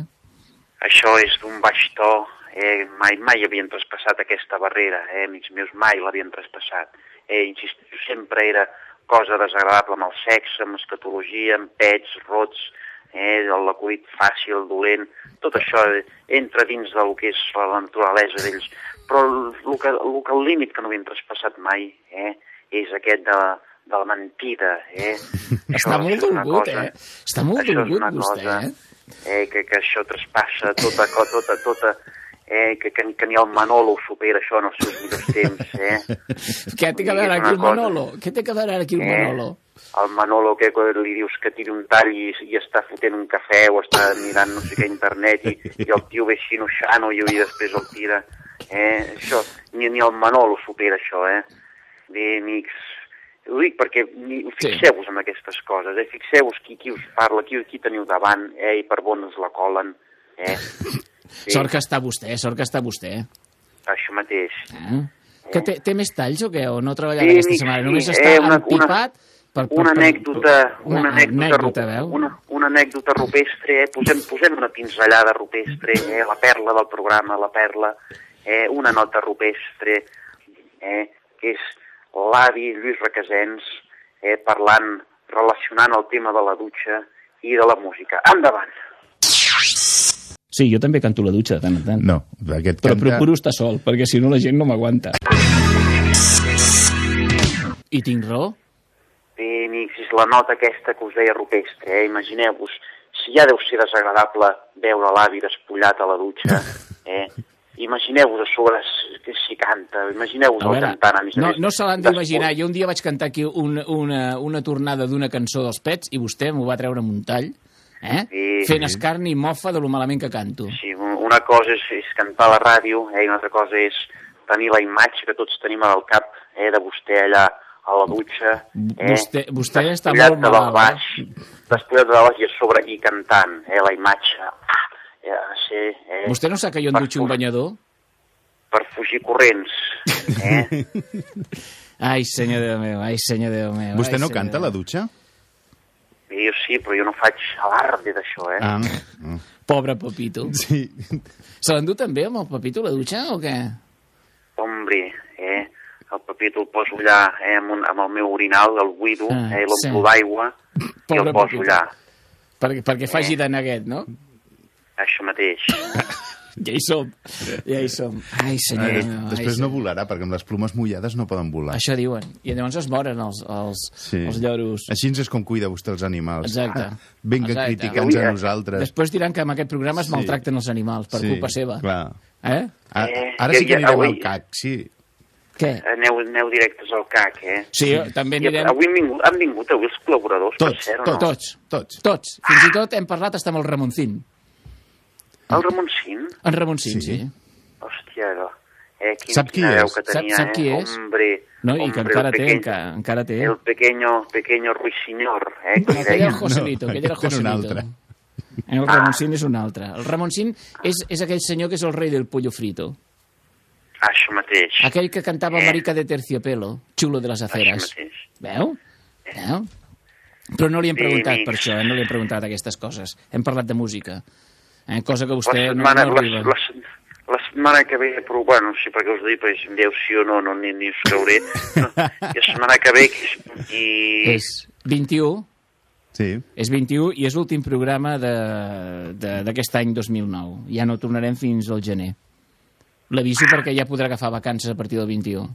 Això és d'un baix to, eh, mai, mai havien traspassat aquesta barrera, eh, amics meus, mai l'havien traspassat. Eh, insisteixo, sempre era cosa desagradable amb el sexe, amb escatologia, amb pets, rots, eh, l'acudit fàcil, dolent, tot això eh, entra dins del que és la naturalesa d'ells. Però el que, el que el límit que no havien traspassat mai eh, és aquest de, de la mentida. Eh? Està molt dolgut, cosa- eh? Està molt dolgut, vostè, cosa, eh? eh, que, que això traspassa tota, tota, tota, eh, que, que, que ni el Manolo ho supera això en els seus millors temps, eh? Què té que veure aquí el cosa. Manolo? Què té que veure aquí el Eh? Manolo? El Manolo que li dius que tiri un tall i, i està fotent un cafè o està mirant no sé què a internet i, i el tio ve xinoxano i, i després el tira. Eh? Això, ni, ni el Manolo supera això, eh? Bé, amics, ho dic perquè fixeu-vos en aquestes coses, eh? fixeu-vos qui, qui us parla, qui, qui teniu davant, eh? i per on us la colen. Eh? Sí, Sort que està vostè, sort que està vostè. Això mateix. Eh? Que té, té més talls o què? O no treballarà Sí, aquesta setmana? sí, Només eh, està una- empipat per, per, una anècdota, una una, anècdota, anècdota, veu? una, una anècdota rupestre, eh? posem, posem una pinzellada rupestre, eh? la perla del programa, la perla, eh? una nota rupestre, eh? que és l'avi Lluís Requesens eh? parlant, relacionant el tema de la dutxa i de la música. Endavant! Sí, jo també canto la dutxa de tant en tant. No, aquest Però canta... procuro estar sol, perquè si no la gent no m'aguanta. I tinc raó? Bé, amics, és la nota aquesta que us deia rupestre, eh? Imagineu-vos, si ja deu ser desagradable veure l'avi despullat a la dutxa, eh? Imagineu-vos a sobre que si canta, imagineu-vos A el cantant, a més a no, més. no se l'han d'imaginar. Jo un dia vaig cantar aquí una, una, una tornada d'una cançó dels Pets i vostè m'ho va treure amb un tall, eh? Sí. fent escarni i mofa de lo malament que canto. Sí, un- una cosa és, és cantar a la ràdio, eh? i una altra cosa és tenir la imatge que tots tenim al cap eh? de vostè allà a la dutxa. Eh? Vostè, vostè està molt malalt. baix, Eh? despullat de baix i a sobre i cantant, eh? la imatge. Ah, eh, ser, eh? Vostè no sap que jo em dutxo un banyador? per fugir corrents. Eh? Ai, senyor Déu meu, ai, senyor Déu meu. Vostè ai, no canta a la dutxa? Jo sí, però jo no faig alarde d'això, eh? Ah. meu. Pobre Pepito. Sí. Se l'endú també amb el Pepito la dutxa o què? Hombre, eh? El Pepito el poso allà eh? amb, un, amb el meu orinal, el buido, Ah, eh? l'omplo sí. d'aigua i el poso Pepito. allà. Perquè, perquè faci de neguet, no? Això mateix. Ja hi som, ja hi som. Ai, senyor Ai, meu, ai, després no senyor. volarà, perquè amb les plomes mullades no poden volar. Això diuen. I llavors es moren els, els, Sí. els lloros. Així és com cuida vostè els animals. Exacte. Ah, vinga, Exacte. criticants a nosaltres. Després diran que en aquest programa es Sí. maltracten els animals, per Sí, culpa seva. Clar. Eh? Eh, ara sí que anirem avui- al CAC, sí. Què? Aneu, aneu directes al CAC, eh? Sí, també I anirem... Avui han vingut, han vingut avui els col·laboradors, per Tots, cert, o tots, no? tots, tots. Tots. Fins i tot hem parlat hasta amb el Ramoncín. El Ramoncín? En Ramoncín, sí. sí. Hòstia, no. Eh, quin, Sap qui és? veu que Sap- tenia, sap qui eh? és? Hombre, No, i que hombre, encara té, pequeño, encara, encara té. El pequeño, pequeño ruiseñor, eh? No, aquell era el Joselito, aquell era el Joselito. altre. El Ramoncín és un altre. El Ramoncín és, és aquell senyor que és el rei del pollo frito. Ah, això mateix. Aquell que cantava Eh. Marica de Terciopelo, xulo de les aceres. Això mateix. Veu? Veu? Però no li hem preguntat amics. per això, eh? no li hem preguntat aquestes coses. Hem parlat de música, eh? cosa que vostè la no, setmana, no la, arriba. la, la setmana que ve, però bueno, sí, perquè us dic, perquè si em dieu sí o no, no ni, ni us creuré. No, I la setmana que ve, i... És 21, Sí. és 21 i és l'últim programa de- de- d'aquest any 2009. Ja no tornarem fins al gener. L'aviso perquè ja podrà agafar vacances a partir del 21.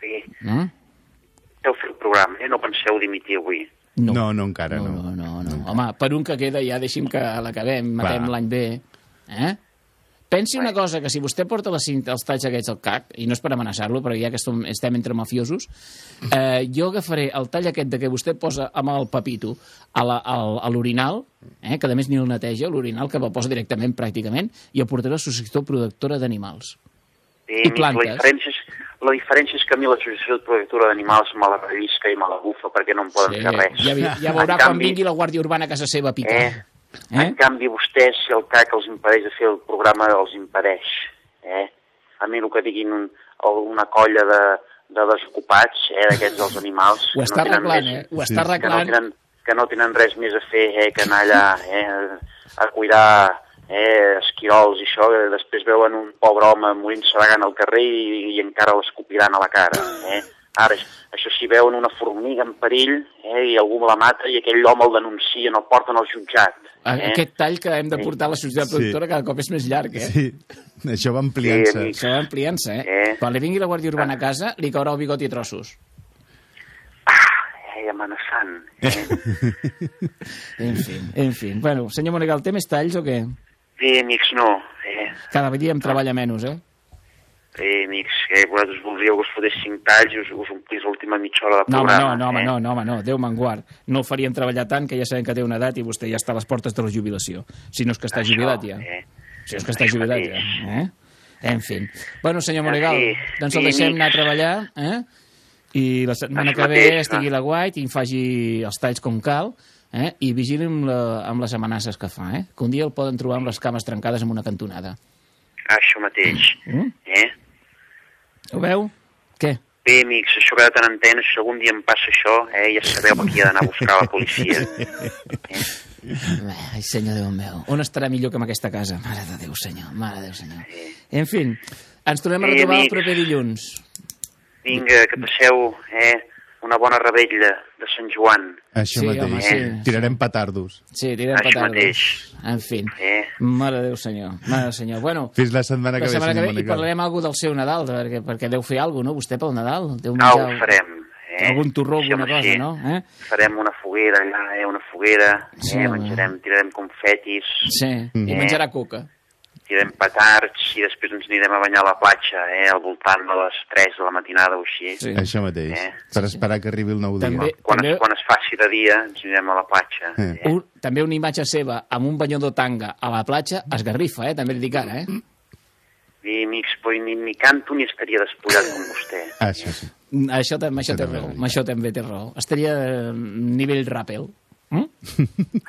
Bé, No? heu fet el programa, eh? No penseu dimitir avui. No. No, no, encara no. No, no, no. Home, per un que queda ja deixi'm que l'acabem, matem Va. l'any bé. Eh? Pensi una cosa, que si vostè porta les cinta, els talls aquests al CAC, i no és per amenaçar-lo, però ja que estem, estem entre mafiosos, eh, jo agafaré el tall aquest de que vostè posa amb el papito a la- al- a l'orinal, eh, que a més ni el neteja, l'orinal que el posa directament pràcticament, i el portaré a l'associació productora d'animals. Bé, I plantes. La diferència, és, la diferència és que a mi l'associació de protectora d'animals me la rellisca i me la bufa perquè no em poden Sí, fer res. ja, ja veurà En quan canvi- vingui la Guàrdia Urbana a casa seva a picar. Eh? En canvi, vostès, si el CAC els impedeix de fer el programa, els impedeix. Eh? A mi el que diguin un, una colla de, de desocupats, eh, d'aquests dels animals... Ho que està no arreglant, més- eh? Ho està Que no, arreglant. tenen, que no tenen res més a fer eh, que anar allà eh, a cuidar eh, esquirols i això, que després veuen un pobre home morint-se vagant al carrer i, i encara l'escopiran a la cara. Eh? Ara, això si veuen una formiga en perill eh, i algú la mata i aquell home el denuncien, el porten al jutjat. Eh? Aquest tall que hem de portar a la societat Sí. productora cada cop és més llarg, eh? Sí, això va ampliant-se. Sí. Això va ampliant-se, eh? Eh. Quan li vingui la Guàrdia Urbana a casa, li caurà el bigot i trossos. Eh, amenaçant. Eh? En fi, en fi. Bueno, senyor Monegal, té més talls o què? Bé, amics, no. Eh, Cada dia em treballa menys, eh? bé amics, eh, vosaltres voldríeu que us fotés cinc talls i us, us omplís l'última mitja hora de No, home, programa. no, no, home, eh? no, no, home, no, Déu me'n guard. No el faríem treballar tant, que ja sabem que té una edat i vostè ja està a les portes de la jubilació. Si no és que està Això, jubilat ja. eh. Si és que està jubilat ja. Eh? En fi. Bueno, senyor Monegal, Sí, doncs el deixem amics. anar a treballar, eh? I la setmana que ve estigui la White i em faci els talls com cal, eh? i vigili amb, la, amb les amenaces que fa, eh? que un dia el poden trobar amb les cames trencades en una cantonada. Això mateix. Mm? Eh? Ho veu? Què? Bé, amics, això que de tant en tant, si algun dia em passa això, eh, ja sabeu a qui ha d'anar a buscar la policia. Ai, senyor Déu meu, on estarà millor que en aquesta casa? Mare de Déu, senyor, mare de Déu, senyor. En fi, ens tornem a Eh, retrobar el amics. proper dilluns. Vinga, que passeu eh, una bona rebella de Sant Joan. Això Sí, mateix. home, sí. Tirarem petardos. Sí, tirem Això petardos. mateix. En fi, Eh? mare de Déu, senyor, mare de senyor. Bueno, Fins la setmana que la ve, setmana que senyor ve i parlarem alguna del seu Nadal, perquè, perquè deu fer alguna cosa, no, vostè pel Nadal? Deu menjar... ho farem. Eh? Algun torró, Així, alguna cosa, sí. no? Eh? Farem una foguera allà, eh? Una foguera, Sí, eh? Menjarem, tirarem confetis. Sí, i menjarà coca. Tirarem petards i després ens anirem a banyar a la platja, eh? Al voltant de les 3 de la matinada o així. Sí. Això mateix, Eh? per esperar que arribi el nou També- dia. Quan, també- es, quan es faci de dia ens anirem a la platja. Eh. Un, també una imatge seva amb un banyador tanga a la platja esgarrifa, eh? També li dic ara, eh? Ni, ni, ni, ni canto ni estaria despullat com vostè. Ah, això sí. Això, tam- això, té raó, amb això també té raó. Estaria a nivell ràpel. Mm?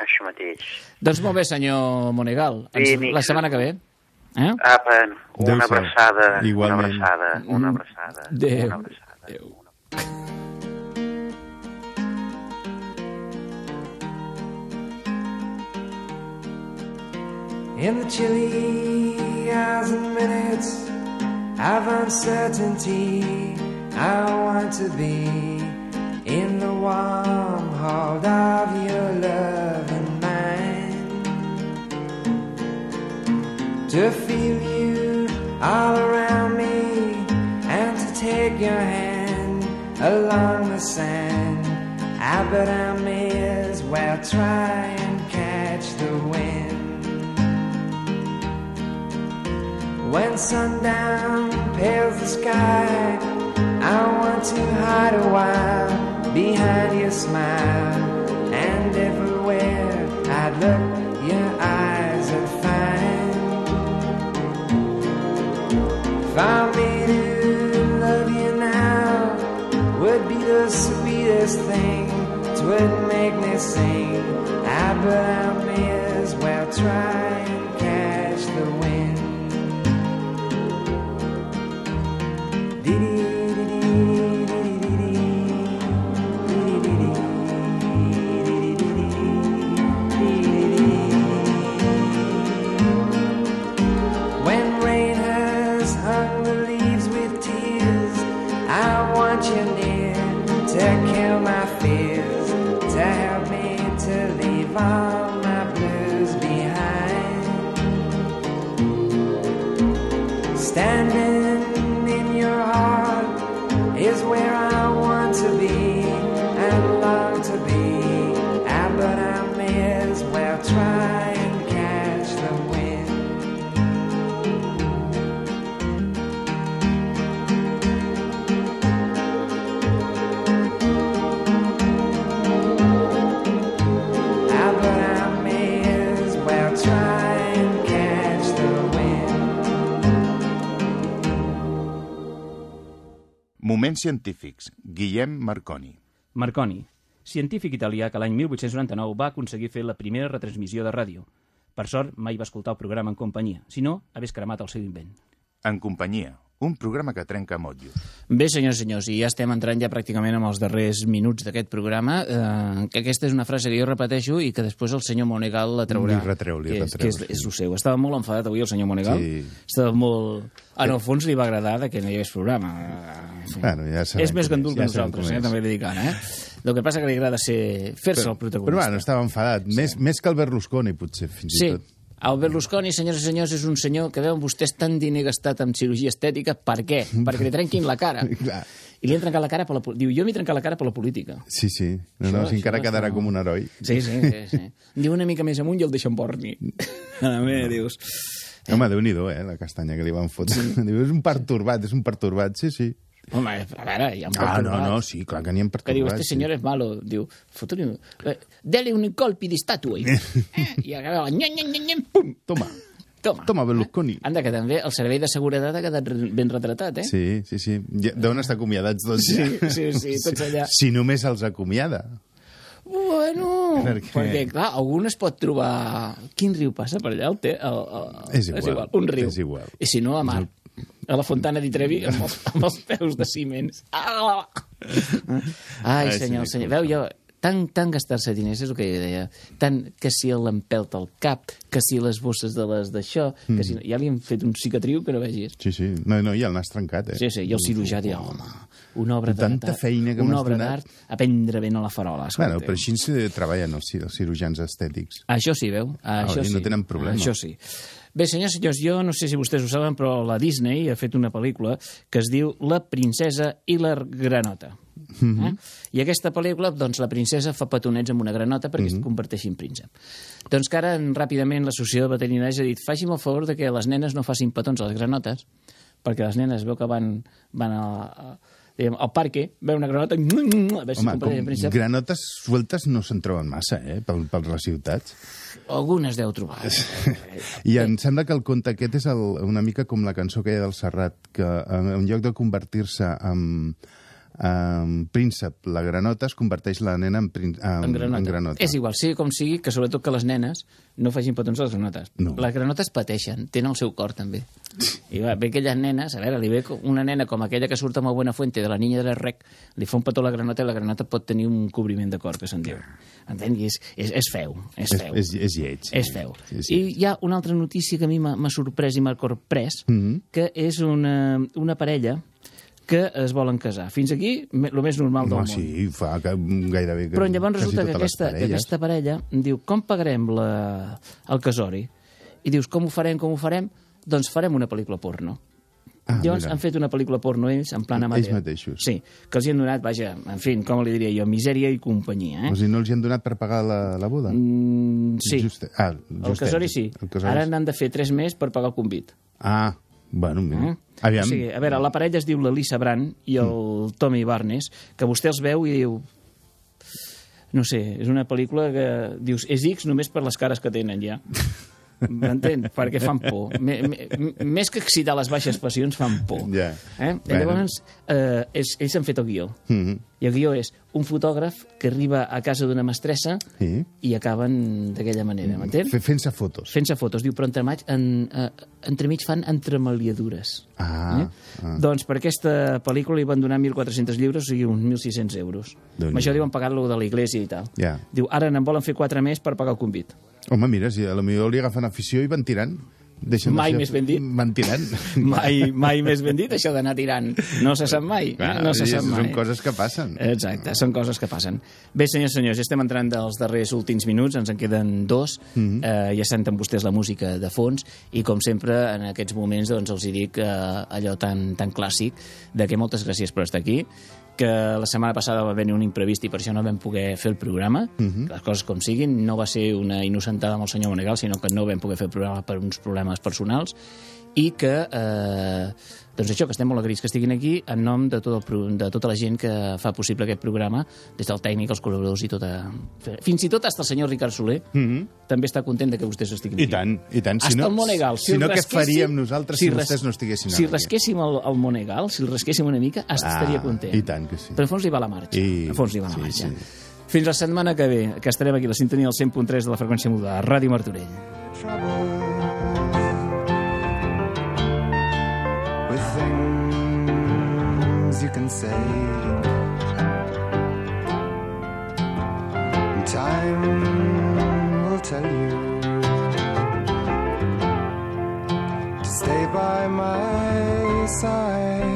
Això mateix. Doncs molt bé, senyor Monegal. Ens, Sí, la setmana que ve. Eh? Apa, una Adéu-siau. abraçada, Igualment. una abraçada, una abraçada. Adéu. Una abraçada. Adéu. In the chilly hours and minutes of uncertainty, I want to be in the warm hold of your love and mine. To along the sand. I bet I may as well try and catch the wind. When sundown pales the sky, I want to hide a while behind your smile. And everywhere I'd look, your eyes would find. For sweetest thing. Twould make me sing. I but I may as well try Moments científics. Guillem Marconi. Marconi, científic italià que l'any 1899 va aconseguir fer la primera retransmissió de ràdio. Per sort, mai va escoltar el programa en companyia, si no, hagués cremat el seu invent. En companyia. Un programa que trenca motllos. Bé, senyors i senyors, i ja estem entrant ja pràcticament en els darrers minuts d'aquest programa, eh, que aquesta és una frase que jo repeteixo i que després el senyor Monegal la traurà. Li retreu, li que és, retreu, Que és, sí. és el seu. Estava molt enfadat avui el senyor Monegal. Sí. Estava molt... En el fons li va agradar de que no hi hagués programa. Fi. Bueno, ja és més gandul que ja nosaltres, eh? també li dic ara. Eh? El que passa que li agrada ser fer-se el protagonista. Però bueno, estava enfadat. Més, més que el Berlusconi, potser, fins Sí, i tot. El Berlusconi, senyors i senyors, és un senyor que veuen vostès tant diner gastat en cirurgia estètica. Per què? Perquè li trenquin la cara. Clar. I li han trencat la cara per la... po- Diu, jo m'he trencat la cara per la política. Sí, sí. No, Això- no, si encara quedarà està- com un heroi. Sí, sí, sí. sí. Diu una mica més amunt i el deixen borni. A mi, dius... Home, déu nhi eh, la castanya que li van fotre. Diu, és un pertorbat, és un pertorbat, sí, sí. Home, a veure, hi ha un Ah, no, no, sí, clar que n'hi ha Que diu, pertorbats. este señor es malo. Diu, fotoni... Eh, dele un colpi di estatua. Eh? I acaba... Nyam, nyam, nyam, nyam, pum. Toma. Toma. Toma, Berlusconi. Anda, que també el servei de seguretat ha quedat ben retratat, eh? Sí, sí, sí. Ja- Deuen estar acomiadats tots Sí, sí, sí, tots allà. Si només els acomiada. Bueno, Per què? perquè, clar, algun es pot trobar... Quin riu passa per allà? El té, el, el... És igual, un riu. és igual. I si no, a mar. A la Fontana di Trevi amb els, amb els peus de ciments. Ah! Ai, Ai, senyor, senyor, senyor. Veu, jo, tant, tant gastar-se diners, és el que jo deia. Tant que si l'empelt al cap, que si les bosses de les d'això, que si... Ja li han fet un cicatriu que no vegis. Sí, sí. No, no, i el nas trencat, eh? Sí, sí, i el cirurgià deia, home, una obra Tanta d'art. feina que Una obra d'art a prendre ben a la farola. Bueno, escolteu. però així se treballen els, els cirurgians estètics. Això sí, veu? Això i sí. no tenen problema. Això sí. Bé, senyors, senyors, jo no sé si vostès ho saben, però la Disney ha fet una pel·lícula que es diu La princesa i la granota. Mhm. Eh? I aquesta pel·lícula, doncs, la princesa fa petonets amb una granota perquè Mhm. es converteixi en príncep. Doncs que ara, ràpidament, l'associació de veterinaris ha dit faci'm el favor de que les nenes no facin petons a les granotes, perquè les nenes veu que van, van a, a, diguem, al parque, veuen una granota, a veure si Home, en com príncep. granotes sueltes no se'n troben massa, eh, per, per les ciutats. Algunes deu trobar. I em sembla que el conte aquest és el, una mica com la cançó que hi ha del Serrat, que en, en lloc de convertir-se en, en príncep la granota, es converteix la nena en, prin, en, en granota. en granota. És igual, sigui com sigui, que sobretot que les nenes no facin petons a les granotes. No. Les granotes pateixen, tenen el seu cor també. I va, ve aquelles nenes, a veure, li ve una nena com aquella que surt amb el Buena Fuente de la niña de la rec, li fa un petó a la granota i la granota pot tenir un cobriment de cor, que se'n diu. Entens? I és, és, és feu, és És, feu. és, és lleig. És feu. Sí, sí. I hi ha una altra notícia que a mi m'ha sorprès i m'ha corprès, Mm -hmm. que és una, una parella que es volen casar. Fins aquí, el més normal del Home, món. sí, fa que, gairebé... Que, Però llavors resulta que aquesta, que aquesta parella diu, com pagarem la, el casori? I dius, com ho farem, com ho farem? Doncs farem una pel·lícula porno. Ah, Llavors mira. han fet una pel·lícula porno ells, en plan amateur. Ells mateixos. Sí, que els hi han donat, vaja, en fi, com li diria jo, misèria i companyia. Eh? O sigui, no els hi han donat per pagar la, la boda? Mm, sí. Just, ah, el justet. casori sí. El casori Ara n'han de fer tres més per pagar el convit. Ah, bueno, mira. Eh? Aviam. O sigui, a veure, la parella es diu l'Elisa Brand i el Mm. Tommy Barnes, que vostè els veu i diu... No sé, és una pel·lícula que dius, és X només per les cares que tenen ja. M'entén? Perquè fan por. Me, me, més que excitar les baixes passions, fan por. Ja. Eh? Bueno. llavors, eh, és, ells han fet el guió. Mm -hmm. I el guió és un fotògraf que arriba a casa d'una mestressa sí. i acaben d'aquella manera, m'entén? Fe- Fent-se fotos. Fent-se fotos. Diu, però entremig, en, eh, entremig fan entremaliadures. Ah, eh? ah. Doncs per aquesta pel·lícula li van donar 1.400 lliures, o sigui, uns 1.600 euros. Amb això diuen pagar-lo de la iglesia i tal. Ja. Diu, ara n'en volen fer quatre més per pagar el convit. Home, mira, si a lo millor li agafen afició i van tirant. Deixen de Mai ser- més ben dit. Van tirant. Mai, mai més ben dit, això d'anar tirant. No se sap mai. Clar, no se sap mai. Són coses que passen. Exacte, són coses que passen. Bé, senyors senyors, ja estem entrant dels darrers últims minuts, ens en queden dos, mm. -hmm. eh, ja senten vostès la música de fons, i com sempre, en aquests moments, doncs, els hi dic eh, allò tan, tan clàssic, de que moltes gràcies per estar aquí, que la setmana passada va venir un imprevist i per això no vam poder fer el programa, Mhm. -hmm. les coses com siguin, no va ser una innocentada amb el senyor Monegal, sinó que no vam poder fer el programa per uns problemes personals, i que, eh, doncs això, que estem molt agraïts que estiguin aquí en nom de, tot el, de tota la gent que fa possible aquest programa, des del tècnic, els col·laboradors i tota... Fins i tot hasta el senyor Ricard Soler Mm -hmm. també està content de que vostès estiguin I aquí. tant, i tant. Si Hasta no, el Monegal. si el no, què faríem nosaltres si, res- vostès no estiguessin Si aquí? rasquéssim el, el Monegal, si el rasquéssim una mica, hasta Ah, estaria content. i tant que sí. Però a fons li va la marxa. I- A fons li va la sí, marxa. sí. Fins la setmana que ve, que estarem aquí a la sintonia del 100.3 de la freqüència muda, a Ràdio Martorell. with you can say. Time will tell you to stay by my side.